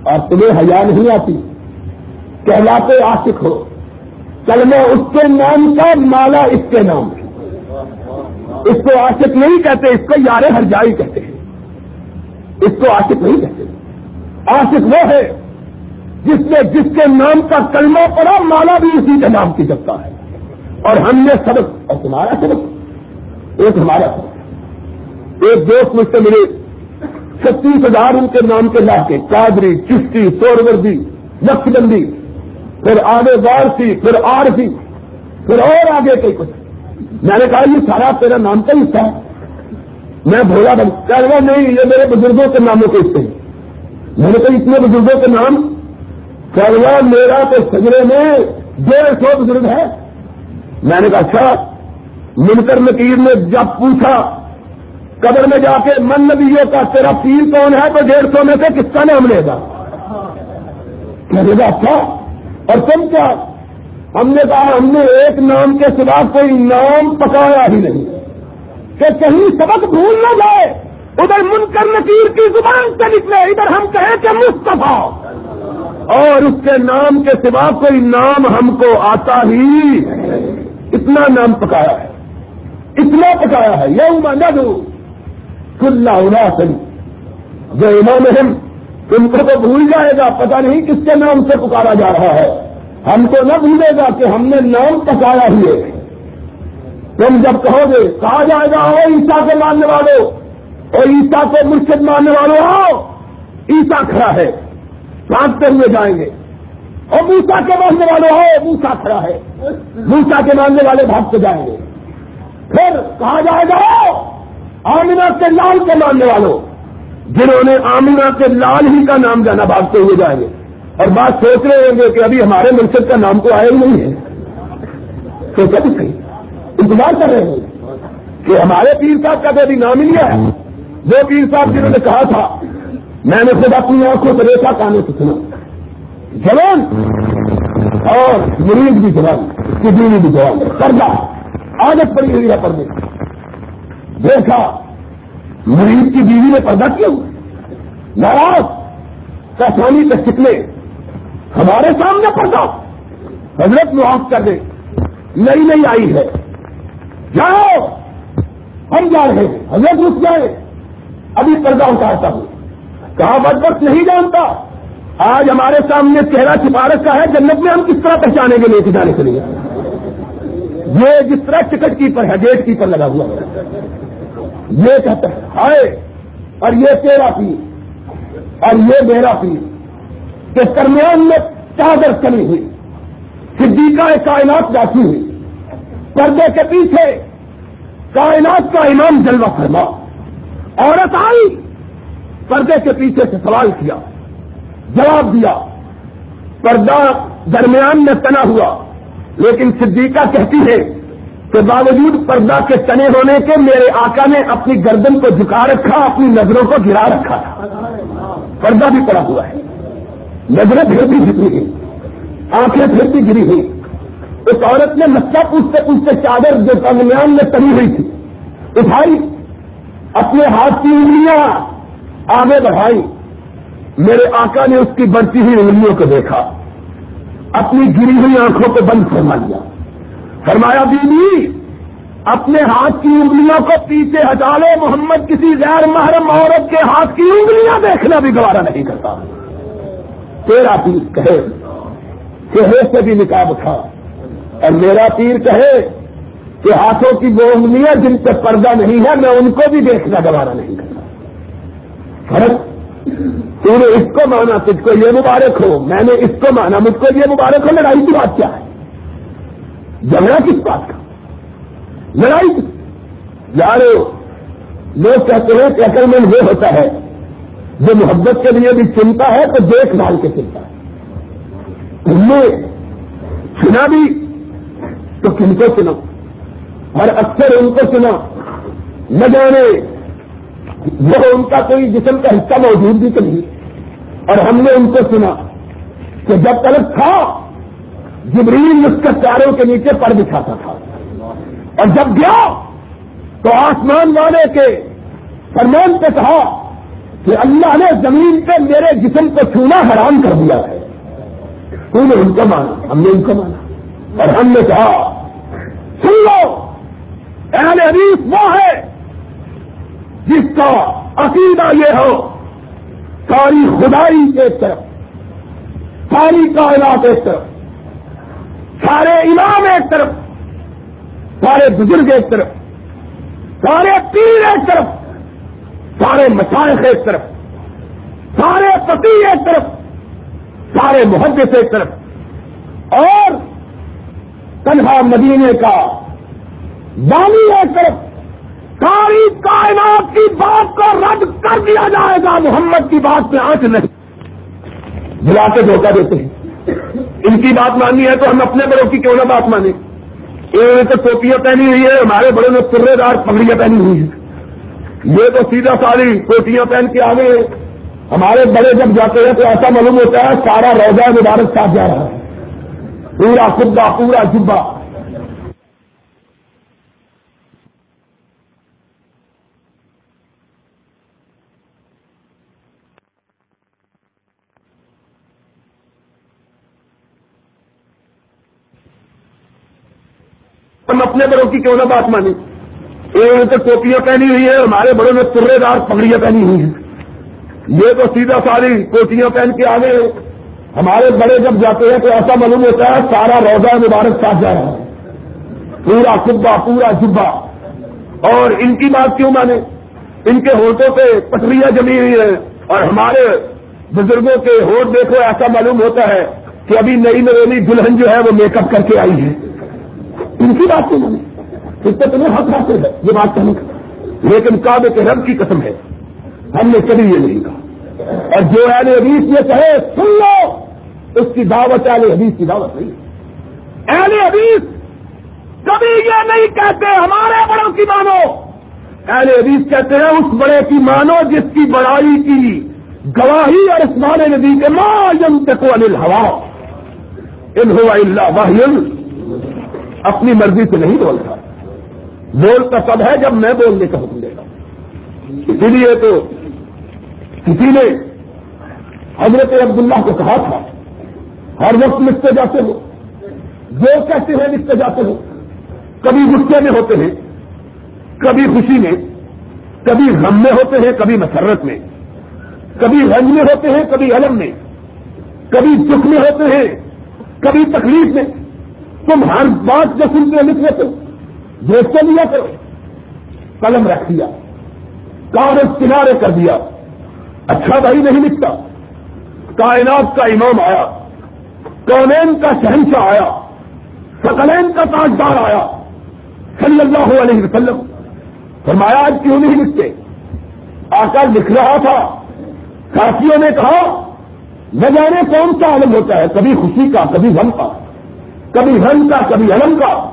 اور تمہیں حیا نہیں آتی۔ کہلاتے عاشق ہو۔ کلمہ اس کے نام کا، مالا اس کے نام کی اس کو عاشق نہیں کہتے، اس کو یار ہر جائی کہتے ہیں۔ اس کو عاشق نہیں کہتے۔ عاشق وہ ہے جس نے، جس کے نام کا کلمہ پڑا مالا بھی اسی کے نام کی جگتا ہے۔ اور ہم نے سبق، اور تمہارا سبق، ایک ہمارا سبق۔ ایک دوست مجھ سے ملے، چھتیس ہزار ان کے نام کے لا کے کادری چشتی، سوروردی نقش بندی پھر آگے بار سی پھر آر سی پھر اور آگے کئی کچھ۔ میں نے کہا، یہ سارا تیرا نام کا حصہ ہے۔ میں بھولا بن کہہ رہا نہیں، یہ میرے بزرگوں کے ناموں کے حصے ہیں۔ میں نے کہا، اتنے بزرگوں کے نام؟ کہہ رہا میرا تو سجرے میں ڈیڑھ سو بزرگ ہے میں نے کہا اچھا منکر نکیر نے جب پوچھا قبر میں جا کے من نبیوں کا تیرا پیر کون ہے تو ڈیڑھ سو میں سے کس کا نام لے گا؟ کہنے گا اچھا اور تم کیا؟ ہم نے کہا، ہم نے ایک نام کے سوا کوئی نام پکایا ہی نہیں۔ کہ کہیں سبق بھول نہ جائے۔ ادھر منکر نکیر کی زبان سے نکلے، ادھر ہم کہیں کہ مستفا اور اس کے نام کے سوا کوئی نام ہم کو آتا ہی اتنا نام پکایا ہے۔ اتنا پکایا ہے۔ یہ نہ دوں کل سن جو امام ہم تم کو تو بھول جائے گا، پتہ نہیں کس کے نام سے پکارا جا رہا ہے۔ ہم کو نہ بھولے گا کہ ہم نے نام پکایا ہوئے تم جب کہو گے، کہا جائے گا او عیسا کے ماننے والوں اور عیسا کو مرشد ماننے والوں آؤ۔ عیسا کھڑا ہے کانٹتے ہوئے جائیں گے۔ اور موسا کے ماننے والوں آؤ موسا کھڑا ہے۔ موسا کے ماننے والے بھاگتے جائیں گے۔ پھر کہا جائے گا آمنا کے لال کے ماننے والوں جنہوں نے آمنا کے لال ہی کا نام جانا بھاگتے ہوئے جائیں گے اور بات سوچ رہے ہوں گے کہ ابھی ہمارے منصب کا نام تو آیا ہی نہیں ہے۔ سوچا بھی صحیح انتظار کر رہے ہیں کہ ہمارے پیر صاحب کا تو ابھی نام ہی ہے وہ پیر صاحب جنہوں نے کہا تھا، میں نے خود اپنی آنکھوں سے ریسا کانے سے سنا۔ جوان! اور مریض بھی جوان اس کی بیوی بھی جوان پردہ عادت پڑی ہوئی ہے پردے دیکھا مریض کی بیوی نے پردہ کیا ہوا۔ ناراض، کسانی کے سکنے ہمارے سامنے پردہ۔ حضرت معاف کر دے، نئی نئی آئی ہے۔ جاؤ، ہم جا رہے ہیں۔ حضرت رک جائے ابھی پردہ اتارتا ہوں۔ کہاں بد وقت نہیں جانتا۔ آج ہمارے سامنے چہرہ سفارش کا ہے، جنت میں ہم کس طرح پہچانیں گے لے کے جانے کے لیے؟ یہ جس طرح ٹکٹ کیپر ہے، گیٹ کیپر لگا ہوا ہے۔ یہ کہتا ہے ہائے، اور یہ تیرا پیر، اور یہ میرا پیر کے درمیان میں چادر کمی ہوئی، صدیقہ کائنات جاتی ہوئی، پردے کے پیچھے کائنات کا امام جلوہ فرما، عورت آئی، پردے کے پیچھے سے سوال کیا، جواب دیا، پردہ درمیان میں تنا ہوا، لیکن صدیقہ کہتی ہے کہ باوجود پردہ کے تنے ہونے کے میرے آقا نے اپنی گردن کو جھکا رکھا، اپنی نظروں کو گرا رکھا تھا۔ پردہ بھی پڑا ہوا ہے۔ نظریں پھر بھی جھکی گئی آنکھیں پھر بھی گری ہوئی اس عورت نے مسا پوچھتے پوچھتے چادر جو درمیان میں تنی ہوئی تھی، اٹھائی۔ اپنے ہاتھ کی انگلیاں آگے بڑھائی۔ میرے آقا نے اس کی بڑھتی ہوئی انگلیوں کو دیکھا۔ اپنی گری ہوئی آنکھوں کو بند فرما لیا فرمایا بیوی اپنے ہاتھ کی انگلیوں کو پیچھے ہٹا لے محمد کسی غیر محرم عورت کے ہاتھ کی انگلیاں دیکھنا بھی گوارا نہیں کرتا۔ تیرا پیر کہے چہرے سے بھی نکاب اٹھا۔ اور میرا پیر کہے کہ ہاتھوں کی وہ انگلیاں جن پہ پردہ نہیں ہے، میں ان کو بھی دیکھنا گوارا نہیں کرتا۔ فرق، تو نے اس کو مانا، تجھ کو یہ مبارک ہو، میں نے اس کو مانا، مجھ کو یہ مبارک ہو، لڑائی کی بات کیا ہے؟ جھگڑا کس بات کا؟ لڑائی یارو، لوگ کہتے ہیں کہ اصل میں وہ ہوتا ہے جو محبت کے لیے بھی چنتا ہے تو دیکھ بھال کے چنتا ہے۔ سنا بھی، تو کن کو سنا اور اکثر ان کو سنا نہ جانے، وہ ان کا کوئی جسم کا حصہ موجود بھی تو نہیں۔ اور ہم نے ان کو سنا کہ جب تلک تھا جبریل اس کے چاروں کے نیچے پر بچھاتا تھا۔ اور جب گیا تو آسمان والے کے فرمان پہ کہا کہ اللہ نے زمین پہ میرے جسم کو چھونا حرام کر دیا ہے۔ تو نے ان کو مانا، ہم نے ان کو مانا۔ اور ہم نے کہا، سن لو، اہل حدیث وہ ہے جس کا عقیدہ یہ ہو، ساری خدائی ایک طرف، ساری کائنات ایک طرف۔ سارے امام ایک طرف، سارے بزرگ ایک طرف، سارے پیر ایک طرف، سارے مشائق ایک طرف، سارے پتی ایک طرف، سارے محدث ایک طرف۔ اور تنہا مدینے کا بانی ایک طرف، ساری کائنات کی بات کو رد کر دیا جائے گا، محمد کی بات پہ آنکھ نہیں۔ بلا کے دھوکہ دیتے ہیں۔ ان کی بات ماننی ہے تو ہم اپنے بڑوں کی کیوں نہ بات مانیں؟ انہوں نے تو ٹوپیاں پہنی ہوئی ہے ہمارے بڑوں نے پورے دار پگڑیاں پہنی ہوئی ہیں۔ یہ تو سیدھا ساری ٹوپیاں پہن کے آ گئے۔ ہمارے بڑے جب جاتے ہیں تو ایسا معلوم ہوتا ہے سارا روزہ مبارک ساتھ جا رہا ہے۔ پورا خدا پورا جبا ہم اپنے بڑوں کی کیوں نہ بات مانیں؟ انہوں نے تو ٹوپیاں پہنی ہوئی ہیں ہمارے بڑوں نے ترے دار پگڑیاں پہنی ہوئی ہیں۔ یہ تو سیدھا ساری کوٹیاں پہن کے آگے ہمارے بڑے جب جاتے ہیں تو ایسا معلوم ہوتا ہے سارا روزہ مبارک ساتھ جا رہا ہے۔ پورا کبا پورا جبا اور ان کی بات کیوں مانے ان کے ہوٹوں پہ پٹریاں جمی ہوئی ہیں۔ اور ہمارے بزرگوں کے ہوٹ دیکھو، ایسا معلوم ہوتا ہے کہ ابھی نئی نویلی دلہن جو ہے وہ میک اپ کر کے آئی ہے۔ ان کی بات نہیں اس سے تمہیں حق حاصل ہے، یہ بات کہنے کا۔ لیکن کعبے کے رب کی قسم ہے، ہم نے کبھی یہ نہیں کہا۔ اور جو اہل حدیث یہ کہے، سن لو۔ اس کی دعوت اہل حدیث کی دعوت نہیں اہل حدیث کبھی یہ نہیں کہتے، ہمارے بڑوں کی مانو۔ اہل حدیث کہتے ہیں، اس بڑے کی مانو جس کی بڑائی کی گواہی اور اسمان ندی کے ماں یم کو انل ہوا ان ہوا اللہ واہل اپنی مرضی سے نہیں بولتا۔ بولتا سب ہے جب میں بولنے کا حکم دیتا ہوں۔ اسی لیے تو کسی نے حضرت عبداللہ کو کہا تھا، ہر وقت لکھتے جاتے ہو۔ جو کہتے ہیں لکھتے جاتے ہو۔ کبھی غصے میں ہوتے ہیں، کبھی خوشی میں، کبھی غم میں ہوتے ہیں، کبھی مسرت میں۔ کبھی رنج میں ہوتے ہیں، کبھی علم میں۔ کبھی دکھ میں ہوتے ہیں، کبھی تکلیف میں۔ تم ہر بات جو سنتے لکھ لیتے دیکھتے لیا کرو۔ قلم رکھ دیا۔ کاغذ کنارے کر دیا۔ اچھا بھائی نہیں لکھتا۔ کائنات کا امام آیا۔ کونین کا شہنشاہ آیا۔ سکلین کا تاجدار آیا۔ صلی اللہ علیہ وسلم۔ فرمایا، آج کیوں نہیں لکھتے؟ آ کر لکھ رہا تھا۔ ساتھیوں نے کہا، نہ جانے کون سا عالم ہوتا ہے، کبھی خوشی کا، کبھی غم کا۔ کبھی ہن کا، کبھی علم کا۔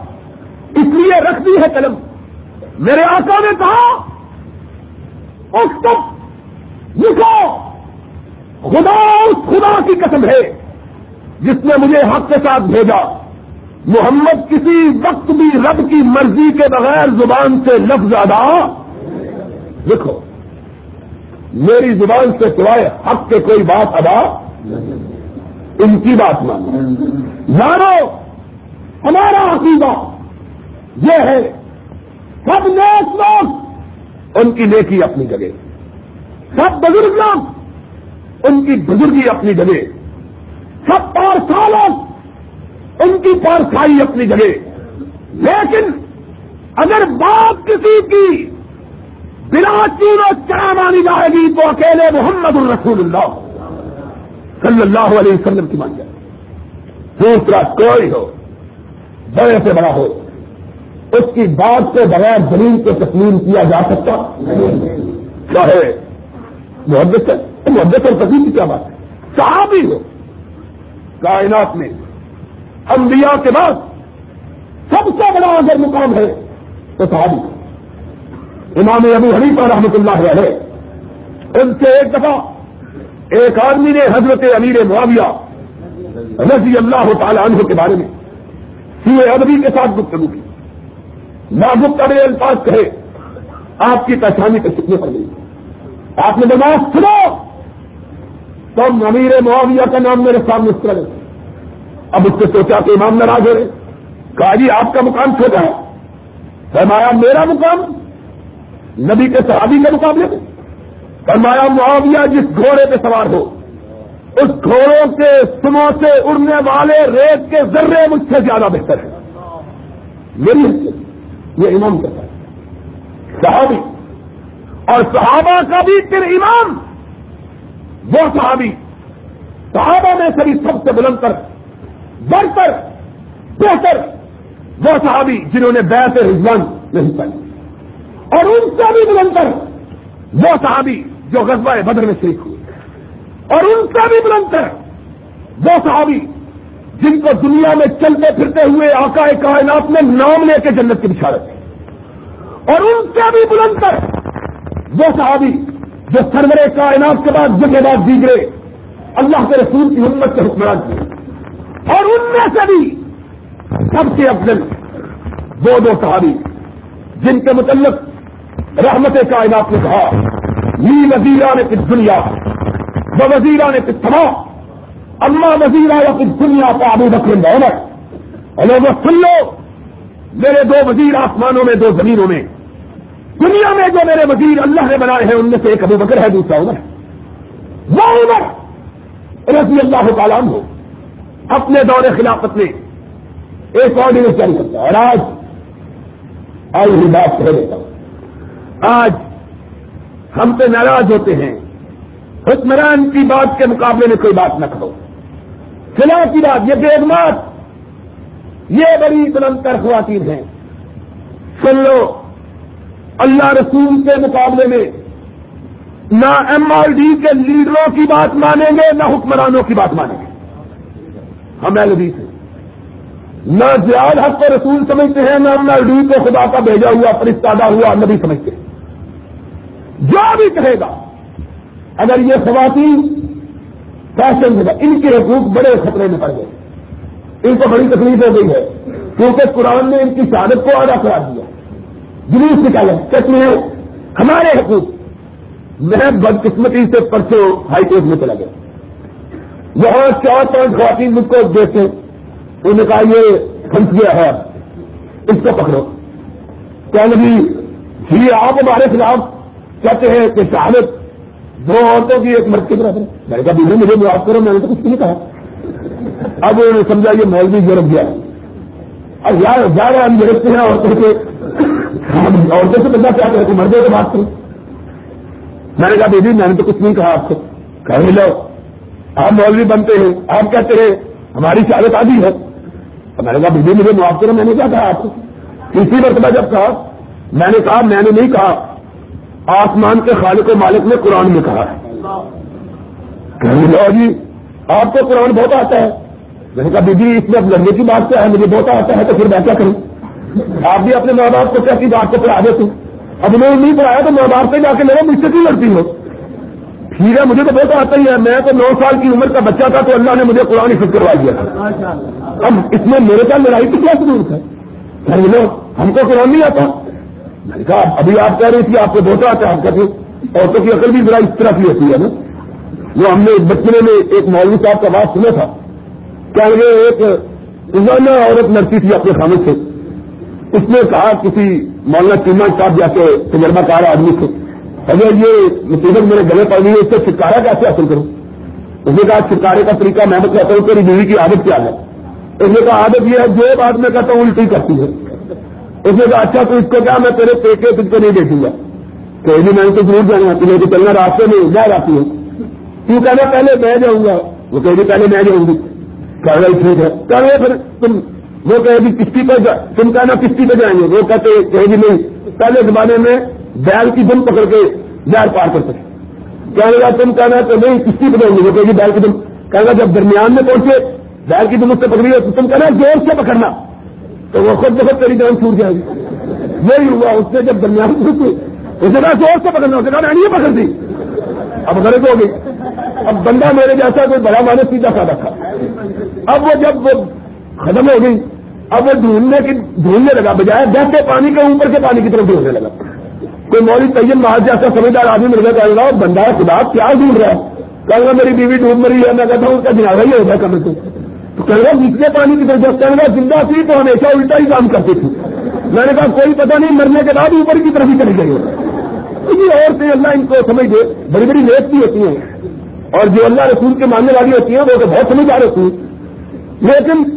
اس لیے رکھ دی ہے قلم۔ میرے آقا نے کہا، اس تک لکھو۔ خدا اس خدا کی قسم ہے جس نے مجھے حق کے ساتھ بھیجا۔ محمد کسی وقت بھی رب کی مرضی کے بغیر زبان سے لفظ ادا لکھو۔ میری زبان سے سوائے حق کے کوئی بات ادا ان کی بات مانو۔ مانو ہمارا عقیدہ یہ ہے، سب نیک لوگ ان کی نیکی اپنی جگہ، سب بزرگ لوگ ان کی بزرگی اپنی جگہ، سب پارسا لوگ ان کی پارسائی اپنی جگہ۔ لیکن اگر بات کسی کی بلا چین و چڑا مانی جائے گی تو اکیلے محمد الرسول اللہ صلی اللہ علیہ وسلم کی مان جائے دوسرا کوئی ہو۔ بڑے سے بڑا ہو۔ اس کی بات کے بغیر زمین کو تسلیم کیا جا سکتا؟ چاہے محبت محبت اور تسلیم کی کیا بات ہے؟ صحابی ہو۔ کائنات میں۔ انبیاء کے بعد سب سے بڑا اگر مقام ہے تو صحابی۔ امام ابو حنیفہ رحمۃ اللہ علیہ۔ ان سے ایک دفعہ ایک آدمی نے حضرت امیر معاویہ رضی اللہ تعالی عنہ کے بارے میں سیے ادبی کے ساتھ گفتگو کی۔ نازک کرے الفاظ کہے۔ آپ کی پہچانی پہ کتنے پر گئی۔ آپ نے نماز سنو۔ تو امیر معاویہ کا نام میرے سامنے اس طرح اب اس سے سوچا کہ امام ناراض ہو رہے۔ کہا جی آپ کا مقام چھوٹا ہے۔ فرمایا، میرا مقام؟ نبی کے صحابی کے مقابلے میں۔ فرمایا، معاویہ جس گھوڑے پہ سوار ہو اس گھوڑوں کے سموں سے اڑنے والے ریت کے ذرے مجھ سے زیادہ بہتر ہے میری حیثیت یہ امام کہتا ہے۔ صحابی۔ اور صحابہ کا بھی پھر امام۔ وہ صحابی۔ صحابہ میں سے بھی سب سے بلند کر بڑھ کر بہتر وہ صحابی جنہوں نے بیت رضوان نہیں پائی اور ان سے بھی بلند کر وہ صحابی جو غزبہ بدر میں شریک ہوئے۔ اور ان سے بھی بلند کر وہ صحابی جن کو دنیا میں چلتے پھرتے ہوئے آقا کائنات میں نام لے کے جنت کی بشارت ہے اور ان سے بھی بلند کر وہ صحابی جو سرور کائنات کے بعد جگہ بعد دیگرے اللہ کے رسول کی ہمت سے حکمران کیے اور ان میں سے بھی سب سے افضل دو دو صحابی جن کے متعلق رحمت کائنات نے کہا لی وزیرا نے دنیا وہ وزیرا نے کس تھما اما وزیرا یا کس دنیا کا ابو بکر عمر اور لوگوں سن لو۔ میرے دو وزیر آسمانوں میں، دو زمینوں میں۔ دنیا میں جو میرے وزیر اللہ نے بنائے ہیں، ان میں سے ایک ابو بکر ہے، دوسرا عمر وہ عمر رضی اللہ تعالیٰ ہو اپنے دور خلافت میں ایک آرڈیننس جاری کرتا اور آج آج ہی بات کہہ دیتا ہوں۔ آج ہم پہ ناراض ہوتے ہیں۔ حکمران کی بات کے مقابلے میں کوئی بات نہ کرو فلاں کی بات، یہ بیگمات یہ بڑی بلندر خواتین ہیں۔ سن لو، اللہ رسول کے مقابلے میں نہ ایم آر ڈی کے لیڈروں کی بات مانیں گے، نہ حکمرانوں کی بات مانیں گے۔ ہم ایل ڈی سے نہ زیاد حق کو رسول سمجھتے ہیں، نہ ایم آر ڈی کو خدا کا بھیجا ہوا فرستادہ ہوا، نبی سمجھتے ہیں۔ جو بھی کہے گا اگر یہ خواتین فیشن ہوگا ان کے حقوق بڑے خطرے میں پڑ گئے۔ ان کو بڑی تکلیف ہو گئی ہے، کیونکہ قرآن نے ان کی شہادت کو ادا کرا دیا۔ جلوس نکالا کہتے ہیں، ہمارے حقوق۔ میں بدقسمتی سے پرسوں ہائی کورٹ میں چلا گیا۔ وہاں چار پانچ خواتین مجھ کو دیکھتے انہوں نے کہا، یہ پھنس گیا ہے، اس کو پکڑو۔ کیا نبی جی آپ ہمارے خلاف کہتے ہیں کہ شہادت دو عورتوں کی ایک مرد کی طرف ہے میں نے کہا، بیوی، مجھے معاف کرو، میں نے تو کچھ نہیں کہا۔ اب انہوں نے سمجھا یہ مولوی گرم گیا اب یار زیادہ ہم گرفتے ہیں عورتوں کے؟ عورتوں سے بندہ کیا کہ مردوں سے بات کروں میں نے کہا، بیوی، میں نے تو کچھ نہیں کہا آپ کو کہ لو۔ آپ مولوی بنتے ہیں۔ آپ کہتے ہیں، ہماری شہادت آدھی ہے۔ میں نے کہا، بیوی، مجھے معاف کرو۔ میں نے کیا کہا آپ کو تیسری مرتبہ جب کہا، میں نے کہا، میں نے نہیں کہا۔ آسمان کے خالق و مالک نے قرآن میں کہا ہے۔ جی آپ کو قرآن بہت آتا ہے۔ میں نے کہا اس میں اب لڑنے کی بات کیا ہے؟ مجھے بہت آتا ہے تو پھر میں کیا کروں؟ آپ بھی اپنے ماں باپ کو کیا کی بات کو پڑھا دیتے اب انہوں نے نہیں پڑھایا تو ماں باپ سے جا کے میرا مجھ سے کیوں لڑتی ہو؟ ٹھیک ہے مجھے تو بہت آتا ہی ہے۔ میں تو نو سال کی عمر کا بچہ تھا تو اللہ نے مجھے قرآن حفظ کروا دیا اب اس میں میرے ساتھ لڑائی کی کیا ضرورت ہے؟ ہم کو قرآن نہیں آتا۔ میں نے کہا ابھی آپ کہہ رہی تھی آپ کو بہت آتا آپ کہتے عورتوں کی عقل بھی ذرا اس طرح کی ہوتی ہے نا۔ وہ ہم نے بچپنے میں ایک مولوی صاحب کا بات سنا تھا۔ کیا ایک روزانہ عورت لڑتی تھی اپنے خامد سے؟ اس نے کہا، کسی مولانا چیما صاحب جا کے تجربہ کار آدمی سے اگر یہ مصیبت میرے گلے پڑ گئی ہے، اس سے چھٹکارا کیسے حاصل کروں؟ اس نے کہا، چھٹکارے کا طریقہ میں کہتا ہوں تیری بیوی کی عادت کیا ہے؟ اس نے کہا، عادت یہ ہے، جو بات میں کہتا ہوں، الٹی کرتی ہے۔ اس نے کہا اچھا تو اس کو کیا میں تیرے پیٹے تجھ کو نہیں دیکھوں گا? کہ جی میں تو ضرور جانا تمہیں تو چلنا راستے میں جا آتی ہوں. تو کہنا پہلے میں جاؤں گا. وہ کہ جی پہلے میں جاؤں گی. کہ بھائی، ٹھیک ہے. کہ پھر تم وہ کہے گی کشتی پہ تم کہنا کشتی پہ جائیں گے. وہ کہتے، کہے گی نہیں. پہلے زمانے میں بیل کی دم پکڑ کے بیل پار کر سکتے کہنے گا تم کہنا تو نہیں، کشتی پہ جائیں گے وہ کہے گی بیل کی دم کہے گا جب درمیان میں پہنچے، بیل کی تم اس سے پکڑی ہو تو تم کہنا زور سے پکڑنا۔ تو وہ خود بخود تیری جان چھوٹ جائے گی۔ یہی ہوا اس نے جب درمیان اسے کہا زور سے پکڑنا اسے کہا نہیں پکڑ دی۔ اب غلط ہو گئی۔ اب بندہ میرے جیسا کوئی بڑا مانے سیدھا سا رکھا۔ اب وہ جب وہ ختم ہو گئی، اب وہ ڈھونڈنے کی ڈھونڈنے لگا، بجائے بہتے پانی کے اوپر کے پانی کی طرف ڈھونڈنے لگا۔ کوئی مولی طیب محاذ جیسا سمجھدار آدمی مل گیا کہ بندہ بندہ کیا ڈھونڈ رہا ہے؟ کہ میری بیوی ڈھونڈ رہی ہے۔ میں کہتا ہوں، اس کا جنازہ ہی ہوگا کم سے تو کہ نچلے پانی کی طرف جبکہ زندہ تھی تو ہمیشہ الٹا ہی کام کرتی تھی۔ میں نے کہا کوئی پتہ نہیں، مرنے کے بعد اوپر کی طرف ہی چلی گئی یہ عورتیں اللہ ان کو سمجھ دے۔ بڑی بڑی نیت بھی ہوتی ہیں۔ اور جو اللہ رسول کے ماننے والی ہوتی ہیں، وہ تو بہت سمجھدار ہوتی ہیں۔ لیکن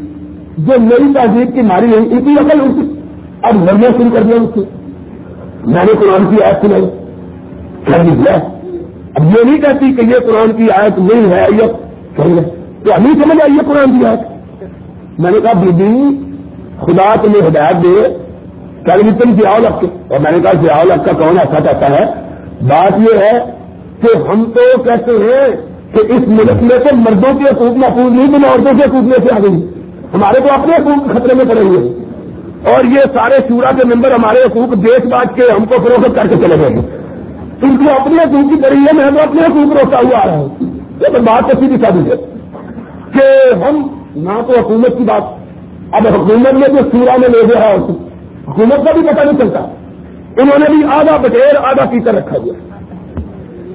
جو نئی تہذیب کی ماری ہے اتنی عقل ان کی۔ اب مرنا شروع کر دیا اس کی۔ میں نے قرآن کی آیت سنائی۔ اب یہ نہیں کہتی کہ یہ قرآن کی آیت نہیں ہے، یہ صحیح ہے۔ تو ابھی سمجھ آئیے قرآن کی آیت۔ میں نے کہا بی خدا تمہیں ہدایت دے، کل بھی تم ضیاء الگ کے۔ اور میں نے کہا ضیاء الگ کا کون ایسا کہتا ہے؟ بات یہ ہے کہ ہم تو کہتے ہیں کہ اس ملک میں تو مردوں کی حقوق محفوظ نہیں، بنا عورتوں کے حقوق میں سے آ گئی۔ ہمارے تو اپنے حقوق خطرے میں پڑے ہوئے اور یہ سارے شورا کے ممبر ہمارے حقوق دیش بات کے ہم کو فروخت کر کے چلے گئے ان کو اپنے حقوق کی طریقے میں تو اپنے حقوق روکتا ہوا آ رہا ہوں یہ تو بات تو سیدھی سادی ہے۔ کہ ہم نہ تو حکومت کی بات اب حکومت میں جو سورا میں لے گیا حکومت کا بھی پتہ نہیں چلتا۔ انہوں نے بھی آدھا بٹیر آدھا پیکر رکھا ہوا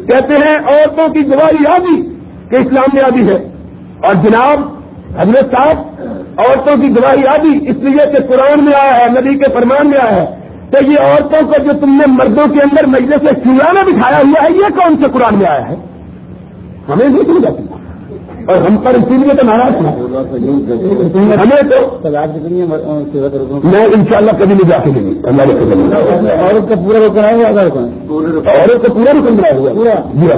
کہتے ہیں عورتوں کی گواہی آدھی کہ اسلام میں آدھی ہے۔ اور جناب، حضرت صاحب، عورتوں کی گواہی آدھی اس لیے کہ قرآن میں آیا ہے، نبی کے فرمان میں آیا ہے تو یہ عورتوں کو جو تم نے مردوں کے اندر مجلس سے چوڑا بٹھایا ہوا ہے، یہ کون سے قرآن میں آیا ہے؟ ہمیں نہیں سمجھ جاتی اور ہم پر اسی لیے تو ناراض ہیں۔ ہمیں تو میں ان شاء اللہ کبھی نہیں جا کے گی اللہ عورت کا پورا رکن ہے عورت کو پورا رکن بنایا ہوا جی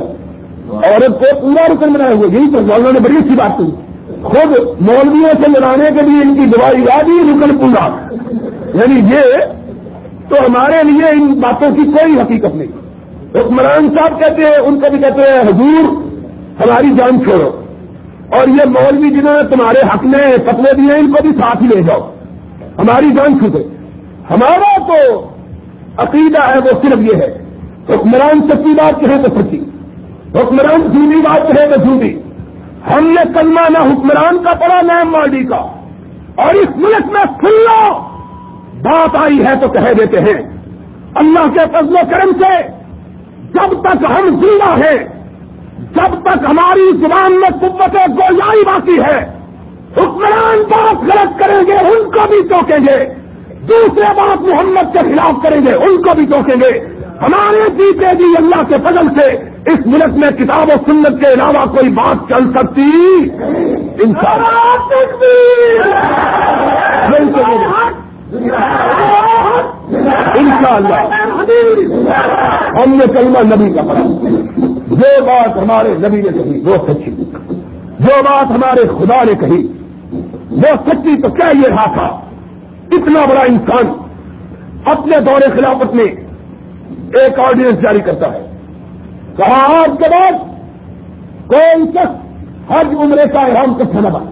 عورت کو پورا رکن بنایا ہوا یہی تو والوں نے بڑی اچھی بات کی خود مولویوں سے لڑانے کے لیے ان کی دوائی یاد ہی رکن پورا۔ یعنی یہ تو ہمارے لیے ان باتوں کی کوئی حقیقت نہیں۔ حکمران صاحب کہتے ہیں ان کو بھی کہتے ہیں حضور ہماری جان چھوڑو۔ اور یہ مولوی جنہوں نے تمہارے حق میں پتلے دیے ان کو بھی ساتھ ہی لے جاؤ۔ ہماری جان چھوٹے۔ ہمارا تو عقیدہ ہے، وہ صرف یہ ہے۔ حکمران سچی بات کہیں تو سچی، حکمران جھوٹی بات کہے تو جھوٹی۔ ہم نے کلمہ نہ حکمران کا پڑا نہ مالڈی کا۔ اور اس ملک میں سن لو بات آئی ہے تو کہہ دیتے ہیں۔ اللہ کے فضل و کرم سے جب تک ہم زندہ ہیں جب تک ہماری زبان میں قوت گویائی باقی ہے، حکمران بات غلط کریں گے، ان کو بھی ٹوکیں گے۔ دوسرے بات محمد کے خلاف کریں گے، ان کو بھی ٹوکیں گے۔ ہمارے جیتے جی اللہ کے فضل سے اس ملک میں کتاب و سنت کے علاوہ کوئی بات چل سکتی۔ ان شاء اللہ ہم نے کلمہ نبی کا پڑھا۔ جو بات ہمارے نبی نے کہی، وہ سچی جو بات ہمارے خدا نے کہی، وہ سچی تو کیا یہ رہا تھا؟ اتنا بڑا انسان اپنے دور خلافت میں ایک آرڈیننس جاری کرتا ہے۔ کہا، آج کے بعد کوئی شخص حج عمرے کا احرام کچھ نہ بنا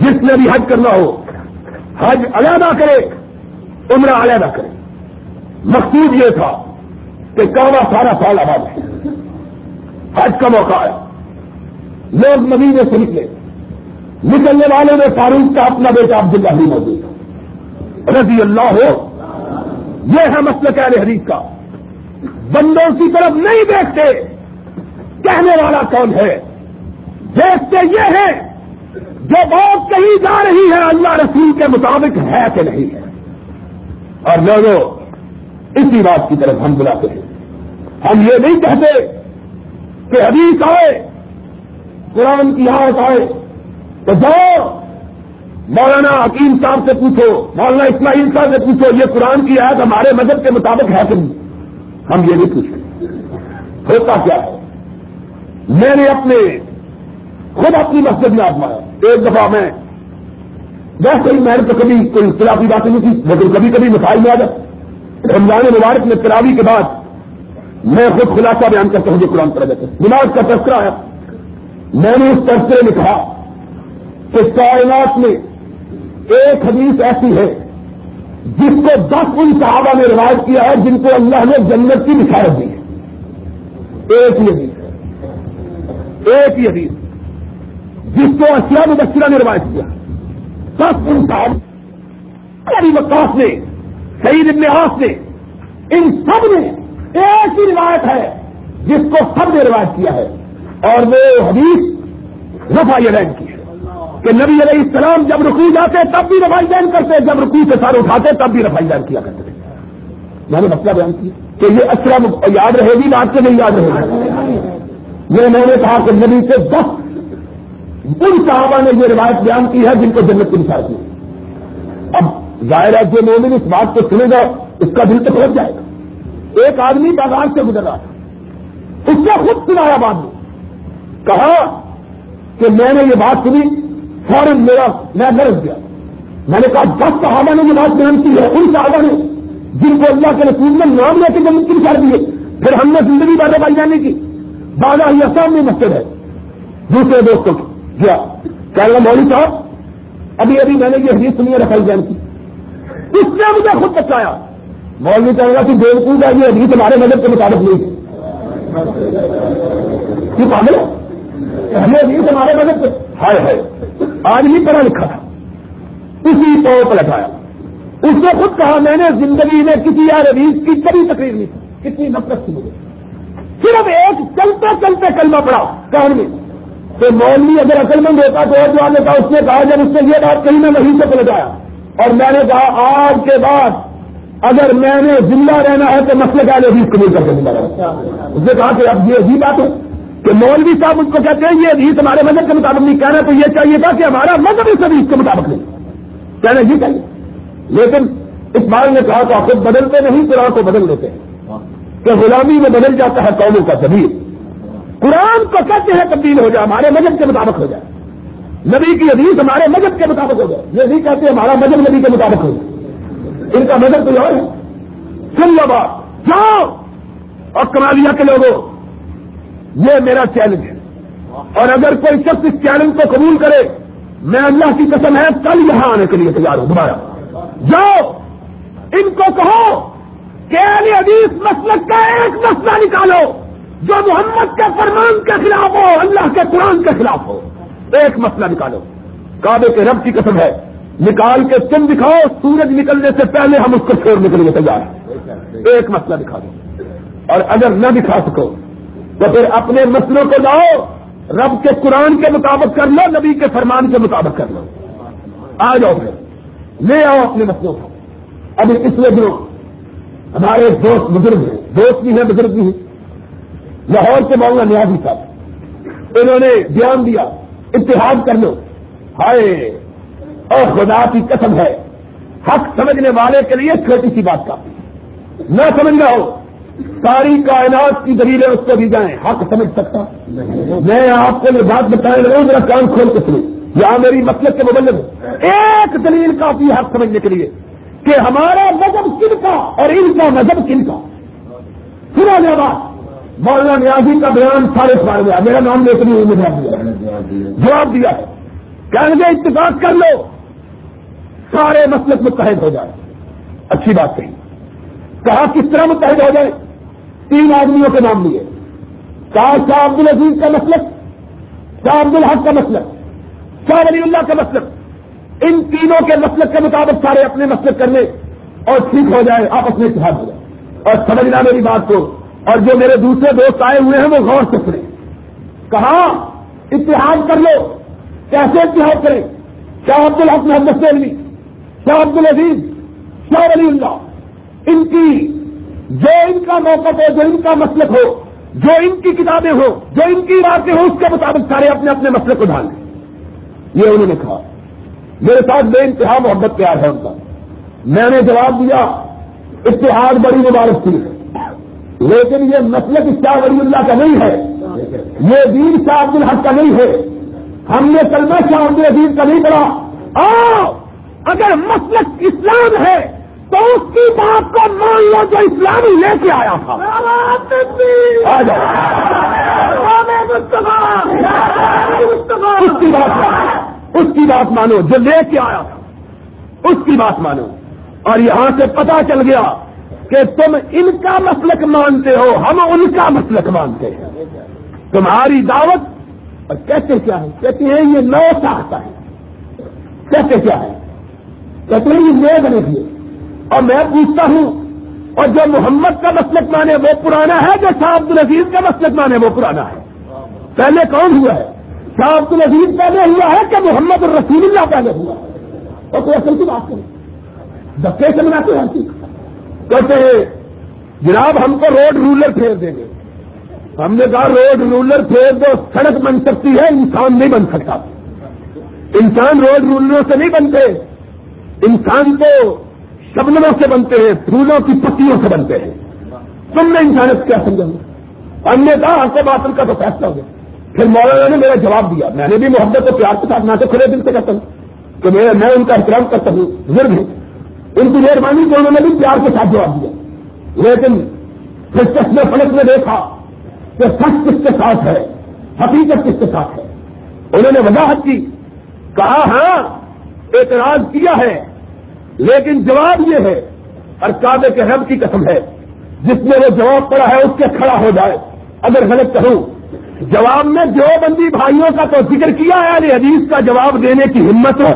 جس نے بھی حج کرنا ہو، حج علیحدہ کرے، عمرہ علیحدہ کرے۔ مقصود یہ تھا کہ کہنا سارا سال آباد ہے۔ حج کا موقع ہے۔ لوگ مدینے سے نکلے۔ نکلنے والے میں فاروق کا اپنا بیٹا عبداللہ بھی موجود رضی اللہ ہو۔ یہ ہے مسئلہ کہہ رہے حریف کا۔ بندوں کی طرف نہیں دیکھتے۔ کہنے والا کون ہے؟ دیکھتے یہ ہے جو بات کہیں جا رہی ہے اللہ رسول کے مطابق ہے کہ نہیں ہے۔ اور لوگوں، اسی بات کی طرف ہم بلاتے ہیں۔ ہم یہ نہیں کہتے کہ حدیث آئے، قرآن کی آیت آئے، تو جاؤ، مولانا حکیم صاحب سے پوچھو، مولانا اسماعیل صاحب سے پوچھو، یہ قرآن کی آیت ہمارے مذہب کے مطابق ہے کہ نہیں؟ ہم یہ نہیں پوچھتے۔ ہوتا کیا ہے؟ میں نے اپنے خود اپنی مسجد میں آزمایا۔ ایک دفعہ میں ویسے ہی میں نے تو کبھی کوئی اختلافی باتیں نہیں کی، لیکن کبھی کبھی مسائل میں آ جاتا۔ رمضان مبارک میں تراوی کے بعد میں خود خلاصہ بیان کرتا ہوں جو قرآن پڑھا جاتا ہے۔ نماز کا تذکرہ ہے۔ میں نے اس تذکرے میں کہا کہ کائنات میں ایک حدیث ایسی ہے جس کو دس ان صحابہ نے روایت کیا ہے جن کو اللہ نے جنت کی بشارت دی ہے۔ ایک ہی حدیث ایک ہی حدیث۔ جس کو اشیا مبشرہ نے روایت کیا۔ دس ان صحابہ وقاص نے، سعید ابن آس نے، ان سب نے ایک ہی روایت ہے جس کو سب نے روایت کیا ہے اور وہ حدیث رفا یہ کی ہے کہ نبی علیہ السلام جب رکو جاتے تب بھی رفائی دین کرتے، جب رکو سے سارے اٹھاتے تب بھی رفائی دین کیا کرتے تھے۔ میں نے مسئلہ بیان کیا کہ یہ اچھا یاد رہے گی، بات سے نہیں یاد رہے گی۔ یہ میں نے کہا کہ نبی سے دس ان صحابہ نے یہ روایت بیان کی ہے جن کو جنت کی نشار کی اب ظاہر ہے جو مومن اس بات کو سنے گا، اس کا دل تو پہنچ جائے گا۔ ایک آدمی بازار سے گزر رہا تھا اس نے خود سنایا بعد میں کہا کہ میں نے یہ بات سنی، فوراً میرا میں لرز گیا۔ میں نے کہا، دس صحابہ نے یہ بات بیان کی ہے، ان صحابہ نے جن کو اللہ کے رسول نے نام لے کے ممکن کر دیے، پھر ہم نے زندگی بادہ بائی جانے کی۔ بادہ ہی آسام میں مسجد ہے۔ دوسرے دوستوں کی گیا۔ کہنا مولوی صاحب، ابھی ابھی میں نے یہ حدیث سنی ہے رفائی جان کی۔ اس نے مجھے خود بچایا مولوی کہے گا کہ دیوپور ہے یہ حدیث ہمارے مذہب کے مطابق نہیں۔ ہے پاگل ہے؟ ہمیں حدیث ہمارے مذہب ہائے ہائے۔ آج بھی پڑھا لکھا تھا۔ اسی پاؤ پلٹایا اس نے خود کہا، میں نے زندگی میں کسی یار عزیز کی کبھی تقریر نہیں کتنی نفرت تھی مجھے۔ صرف ایک چلتے چلتے کلمہ پڑا کہن میں۔ تو مولوی اگر عقل مند ہوتا تو اور جو لیتا اس نے کہا، جب اس نے یہ بات کہیں میں وہیں سے پلٹایا اور میں نے کہا، آج کے بعد اگر میں نے زندہ رہنا ہے تو مسئلہ کا عزیز قبول کر کے زندہ رہنا اس نے کہا کہ اب یہ عجیب بات ہے کہ مولوی صاحب ان کو کہتے ہیں یہ حدیث ہمارے مذہب کے مطابق نہیں، کہنا تو یہ چاہیے تھا کہ ہمارا مذہب اس حدیث کے مطابق نہیں کہنا یہ چاہیے۔ لیکن اس بار نے کہا تو خود بدلتے نہیں، قرآن کو بدل دیتے ہیں۔ کہ غلامی میں بدل جاتا ہے قوموں کا زمین۔ قرآن کو کہتے ہیں تبدیل ہو جائے، ہمارے مذہب کے مطابق ہو جائے۔ نبی کی حدیث ہمارے مذہب کے مطابق ہو جائے۔ یہ نہیں کہتے ہمارا مذہب نبی کے مطابق ہو جائے۔ ان کا مذہب تو اور ہے؟ سن لو بات، جاؤ! اور کمالیا کے لوگوں، یہ میرا چیلنج ہے۔ اور اگر کوئی شخص اس چیلنج کو قبول کرے، میں اللہ کی قسم ہے، کل یہاں آنے کے لیے تیار ہوں۔ دوبارہ۔ جاؤ! ان کو کہو کہ علی حدیث مسلک کا ایک مسئلہ نکالو، جو محمد کے فرمان کے خلاف ہو، اللہ کے قرآن کے خلاف ہو۔ ایک مسئلہ نکالو۔ کعبے کے رب کی قسم ہے نکال کے تم دکھاؤ، سورج نکلنے سے پہلے ہم اس کو چھوڑنے کے لیے تیار ہیں۔ ایک مسئلہ دکھا دو۔ اور اگر نہ دکھا سکو، تو پھر اپنے مسئلوں کو لاؤ۔ رب کے قرآن کے مطابق کر لو، نبی کے فرمان کے مطابق کر لو۔ آ جاؤ پھر۔ لے آؤ اپنے مسئلوں کو۔ ابھی اس لیے جو ہمارے دوست بزرگ ہیں، دوست بھی ہیں، بزرگ بھی ہیں۔ لاہور کے مولانا نیازی صاحب، انہوں نے بیان دیا، اتحاد کر لو۔ ہائے! اور خدا کی قسم ہے، حق سمجھنے والے کے لیے چھوٹی سی بات کا نہ سمجھنا ہو ساری کائنات کی دلیلیں اس کو دی جائیں، حق سمجھ سکتا؟ میں آپ کو یہ بات بتائیں رہا ہوں میرا کام کھول کے سنوں یہاں میری مسلک کے مبلغ ایک دلیل کافی حق سمجھنے کے لیے کہ ہمارا مذہب کن کا اور ان کا مذہب کن کا؟ سنا جواب مولانا نیازی کا بیان سارے سوال گیا میرا نام لے کر جواب دیا۔ جواب دیا ہے۔ کہنے گے اتفاق کر لو۔ سارے مسلک متحد ہو جائے اچھی بات کہی۔ کہا کس طرح متحد ہو جائے تین آدمیوں کے نام لیے۔ کہا شاہ عبد العزیز کا مسلک، شاہ عبد الحق کا مسلک، شاہ ولی اللہ کا مسلک۔ ان تینوں کے مسلک کے مطابق سارے اپنے مسلک کرنے اور ٹھیک ہو جائے آپ اپنے اتحاد ہو جائے اور سمجھنا میری بات کو۔ اور جو میرے دوسرے دوست آئے ہوئے ہیں، وہ غور سے سنیں۔ کہا، اتحاد کر لو۔ کیسے اتحاد کریں؟ شاہ عبد الحق محمد سے شاہ عبد العزیز شاہ ولی اللہ، ان کی جو ان کا موقع ہو، جو ان کا مسلک ہو، جو ان کی کتابیں ہو، جو ان کی باتیں ہوں اس کے مطابق سارے اپنے اپنے مسئلے کو ڈھال لیں۔ یہ انہوں نے کہا۔ میرے ساتھ بے انتہا محبت پیار ہے ان کا۔ میں نے جواب دیا، اتحاد بڑی مبارک تھی لیکن یہ مسلک شاہ ولی اللہ کا نہیں ہے۔ یہ دین شاہ عبد الحق کا نہیں ہے۔ ہم نے کلمہ شاہ عبد العزیز کا نہیں پڑھا۔ آؤ اگر مسلک اسلام ہے تو اس کی بات کو مان لو جو اسلامی لے کے آیا تھا۔ اس کی بات اس کی بات مانو۔ جو لے کے آیا تھا۔ اس کی بات مانو۔ اور یہاں سے پتا چل گیا کہ تم ان کا مسلک مانتے ہو۔ ہم ان کا مسلک مانتے ہیں۔ تمہاری دعوت۔ اور کہتے کیا ہے؟ کہتے ہیں یہ نو چاہتا ہے۔ کہتے کیا ہے؟ کہتے ہیں یہ نئے بنے دیے اور میں پوچھتا ہوں، اور جو محمد کا مسلک مانے وہ پرانا ہے جو شاہ عبد العزیز کا مسلک مانے وہ پرانا ہے؟ پہلے کون ہوا ہے؟ شاہ عبد العزیز پہلے ہوا ہے کہ محمد الرسول اللہ پہلے ہوا ہے؟ اور کوئی اصل کی بات کریں دکے سے مناتے ہیں کہتے ہیں، جناب، ہم کو روڈ رولر پھیر دیں گے۔ ہم نے کہا، روڈ رولر پھیر دو، سڑک بن سکتی ہے، انسان نہیں بن سکتا۔ انسان روڈ رولروں سے نہیں بنتے۔ انسان تو شبنموں سے بنتے ہیں، پھولوں کی پتیوں سے بنتے ہیں۔ تم نے انسانیت کیا سمجھا؟ ہم نے کہا آپ باطل کا تو فیصلہ ہو گیا۔ پھر مولانا نے میرا جواب دیا۔ میں نے بھی محبت کو پیار کے ساتھ نہ تو کھلے دل سے کہتا ہوں کہ میں ان کا احترام کرتا ہوں۔ بزرگ ہوں ان کی مہربانی کو انہوں نے بھی پیار کے ساتھ جواب دیا۔ لیکن پھر چشمے فلک میں دیکھا کہ سچ کس کے ساتھ ہے؟ حقیقت کس کے ساتھ ہے؟ انہوں نے وضاحت کی، کہا ہاں اعتراض کیا ہے۔ لیکن جواب یہ ہے اور کعبے کے رب کی قسم ہے، جس نے وہ جواب پڑا ہے، اس کے کھڑا ہو جائے۔ اگر غلط کہوں، جواب میں جو بندی بھائیوں کا تو ذکر کیا ہے علی حدیث کا جواب دینے کی ہمت ہو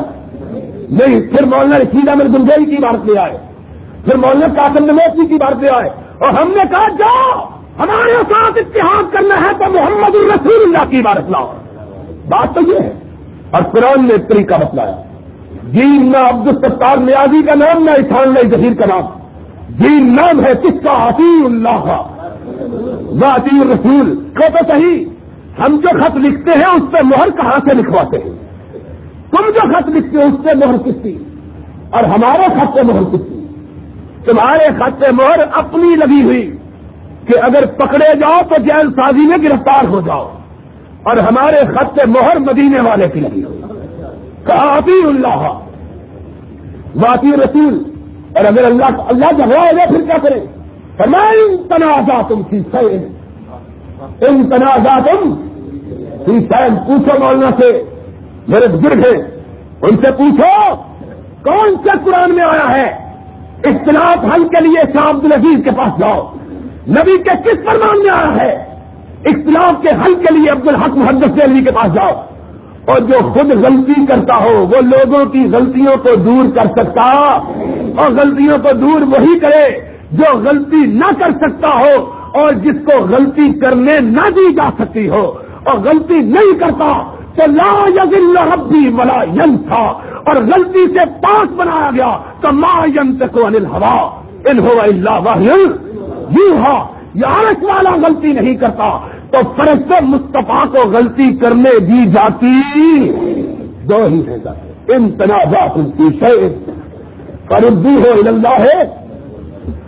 نہیں، پھر مولانا رشید احمد گنجائی کی بات لے آئے۔ پھر مولانا قاسم نموسی کی بات لے آئے۔ اور ہم نے کہا، جاؤ، ہمارے ساتھ اتحاد کرنا ہے تو محمد الرسول اللہ کی عبارت لاؤ۔ بات تو یہ ہے، اور قرآن نے طریقہ بتلایا۔ دین نہ عبد الستار نیازی کا نام نہ احسان نہ ظہیر کا نام۔ دین نام ہے کس کا؟ عطی اللہ کا۔ عطی الرسول۔ کو تو صحیح۔ ہم جو خط لکھتے ہیں، اس پہ مہر کہاں سے لکھواتے ہیں؟ تم جو خط لکھتے ہو، اس پہ مہر کس کی؟ اور ہمارے خط پہ مہر کس کی؟ تمہارے خط پہ مہر اپنی لگی ہوئی کہ اگر پکڑے جاؤ تو جیل سازی میں گرفتار ہو جاؤ۔ اور ہمارے خط سے مہر مدینے والے کی لگی کہا عطی اللہ واقعی رسول اور اگر اللہ اللہ کا ہوا ہوگا پھر کیا کرے؟ ان تنازع تم کی ان تنازع تم کی سین پوچھو مولنا سے، میرے بزرگ ہیں، ان سے پوچھو، کون سے قرآن میں آیا ہے؟ اختلاف حل کے لیے شاہ عبد العزیز کے پاس جاؤ۔ نبی کے کس فرمان میں آیا ہے؟ اختلاف کے حل کے لیے عبد الحق محدث علی کے پاس جاؤ۔ اور جو خود غلطی کرتا ہو، وہ لوگوں کی غلطیوں کو دور کر سکتا اور غلطیوں کو دور وہی کرے جو غلطی نہ کر سکتا ہو اور جس کو غلطی کرنے نہ دی جا سکتی ہو اور غلطی نہیں کرتا تو لا یز ربی ولا ین تھا اور غلطی سے پاس بنایا گیا تو ما ین کو انل ہوا ان ہو اللہ واہل ہاں یارش والا غلطی نہیں کرتا تو فرشت مصطفیٰ کو غلطی کرنے دی جاتی دو ہی ہے ان تنازعات ان کی شعر فردی ہو اللہ۔ ہے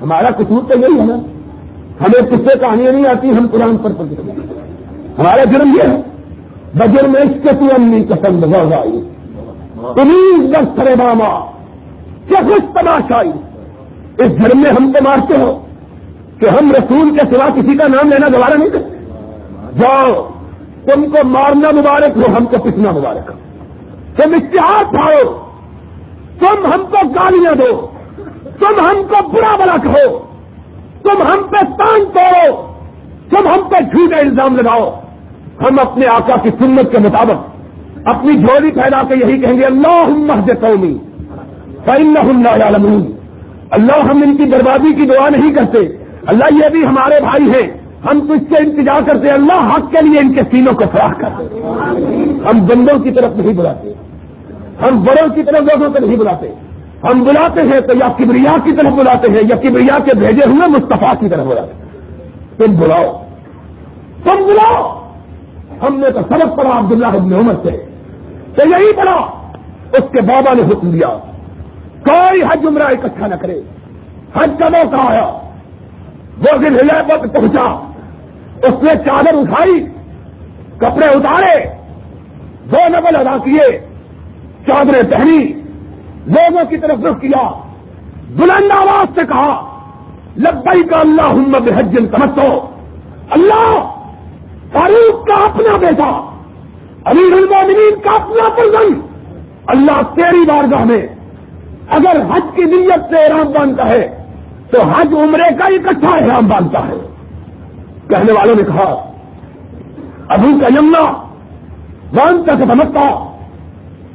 ہمارا قصور تو یہی ہے نا۔ ہمیں کس سے کہانیاں نہیں آتی؟ ہم قرآن پر پڑھتے ہمارا جرم یہ ہے۔ بجر میں اس کے تو امی پسند ہو گئی تمیز بس کرے ماما۔ کیا خوش تماشائی۔ اس جرم میں ہم کو مارتے ہو۔ کہ ہم رسول کے سوا کسی کا نام لینا دوبارہ نہیں کرتے۔ جاؤ، تم کو مارنا مبارک ہو، ہم کو پسنا مبارک ہو۔ تم اشتہار پھاڑو، تم ہم کو گالیاں دو، تم ہم کو برا بلا کہو، تم ہم پہ تان توڑو، تم ہم پہ جھوٹے الزام لگاؤ۔ ہم اپنے آقا کی سنت کے مطابق اپنی جھولی پھیلا کے یہی کہیں گے اللہ محض قومی فن اللہ اللہ ہم ان کی بربادی کی دعا نہیں کرتے، اللہ یہ بھی ہمارے بھائی ہیں۔ ہم تو اس سے انتظار کرتے اللہ حق کے لیے ان کے سینوں کو فراہ کرتے ہم بندوں کی طرف نہیں بلاتے، ہم بڑوں کی طرف لوگوں کو نہیں بلاتے۔ ہم بلاتے ہیں تو یا کبریا کی طرف بلاتے ہیں، یا کبریا کے بھیجے ہوئے مستفا کی طرف بلاتے تم بلاؤ تم بلاؤ۔ ہم نے تو سبق پڑا عبداللہ ابن عمر سے، تو یہی پڑا اس کے بابا نے حکم دیا، کوئی حج عمرہ اکٹھا نہ کرے۔ حج کا موقع آیا، وہ دن ہلے پہنچا۔ اس نے چادر اٹھائی، کپڑے اتارے، دو نقل ادا کیے، چادریں پہنی، لوگوں کی طرف رخ کیا، بلند آواز سے کہا لبئی کا اللہ ہم حجن تمتو اللہ، فاروق کا اپنا بیٹا، امیر المومنین کا اپنا پرزن اللہ تیری بارگاہ میں، اگر حج کی نیت سے احرام باندھتا ہے، تو حج عمرے کا اکٹھا احرام باندھتا ہے۔ کہنے والوں نے کہا ابو کا یمنا باندھ تک سمجھتا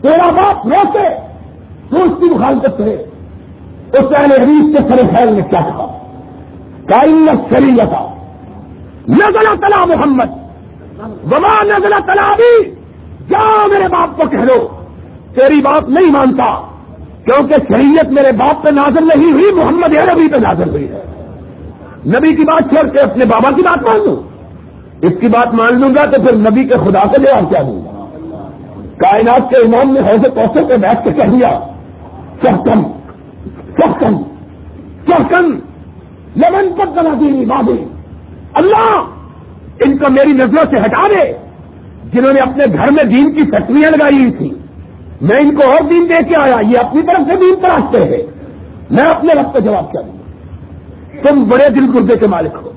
تیرا باپ روتے، تو اس کی مخالفت کرے۔ اس پہلے حدیث کے سر خیر نے کیا کہا؟ کائنت شریعت نزلہ تلا محمد، وما نزلہ تلا بھی، جا میرے باپ کو کہہ دو۔ تیری بات نہیں مانتا، کیونکہ شریعت میرے باپ پہ نازل نہیں ہوئی، محمد عربی پہ نازل ہوئی ہے۔ نبی کی بات چھوڑ کے اپنے بابا کی بات مان لوں؟ اس کی بات مان لوں گا تو پھر نبی کے خدا کو جواب کیا دوں گا؟ کائنات کے امام نے حوض کوسے پہ بیٹھ کے کہہ دیا سخن سخن سخن لمن پر بنا دی بابی اللہ، ان کو میری نظروں سے ہٹا دے۔ جنہوں نے اپنے گھر میں دین کی فیکٹریاں لگائی ہوئی تھیں۔ میں ان کو اور دین دے کے آیا، یہ اپنی طرف سے دین تراشتے ہیں۔ میں اپنے وقت پہ جواب کیا دوں تم بڑے دل گردے کے مالک ہو۔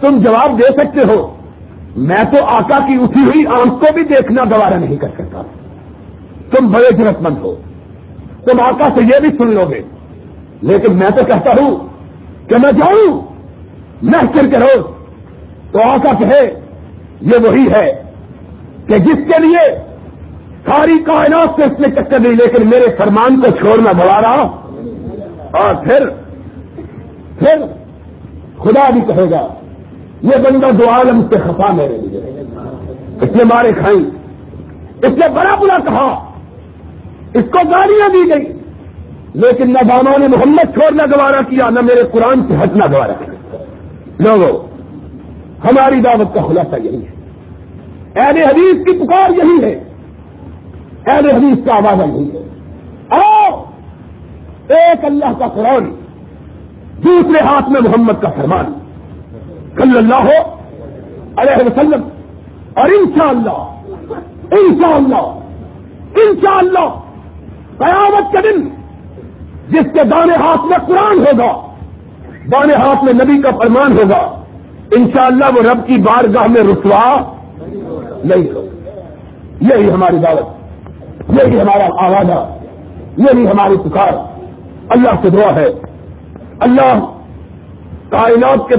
تم جواب دے سکتے ہو۔ میں تو آقا کی اٹھی ہوئی آنکھ کو بھی دیکھنا گوارا نہیں کر سکتا۔ تم بڑے ضرورت مند ہو۔ تم آقا سے یہ بھی سن لو گے۔ لیکن میں تو کہتا ہوں کہ میں جاؤں۔ میں پھر کرو تو آقا کہے، یہ وہی ہے کہ جس کے لیے ساری کائنات سے اس نے چکر نہیں لیکن میرے فرمان کو چھوڑنا بڑا رہا اور پھر پھر خدا بھی کہے گا، یہ بندہ دو عالم سے خفا میرے لیے اس نے مارے کھائی اس نے بڑا بلا کہا، اس کو گالیاں دی گئی۔ لیکن نہ باما نے محمد چھوڑنا گوارا کیا، نہ میرے قرآن سے ہٹنا گوارا۔ کیا لوگوں ہماری دعوت کا خلاصہ یہی ہے۔ اہل حدیث کی پکار یہی ہے۔ اہل حدیث کا آواز یہی ہے۔ اور ایک اللہ کا قرآن دوسرے ہاتھ میں محمد کا فرمان۔ صلی اللہ ہو علیہ وسلم۔ اور انشاءاللہ انشاءاللہ انشاءاللہ، قیامت کے دن جس کے دانے ہاتھ میں قرآن ہوگا، دانے ہاتھ میں نبی کا فرمان ہوگا، انشاءاللہ وہ رب کی بارگاہ میں رسوا نہیں ہوگا یہی ہماری دعوت، یہی ہمارا آوازہ، یہی ہماری پکار۔ اللہ سے دعا ہے۔ اللہ کائنات کے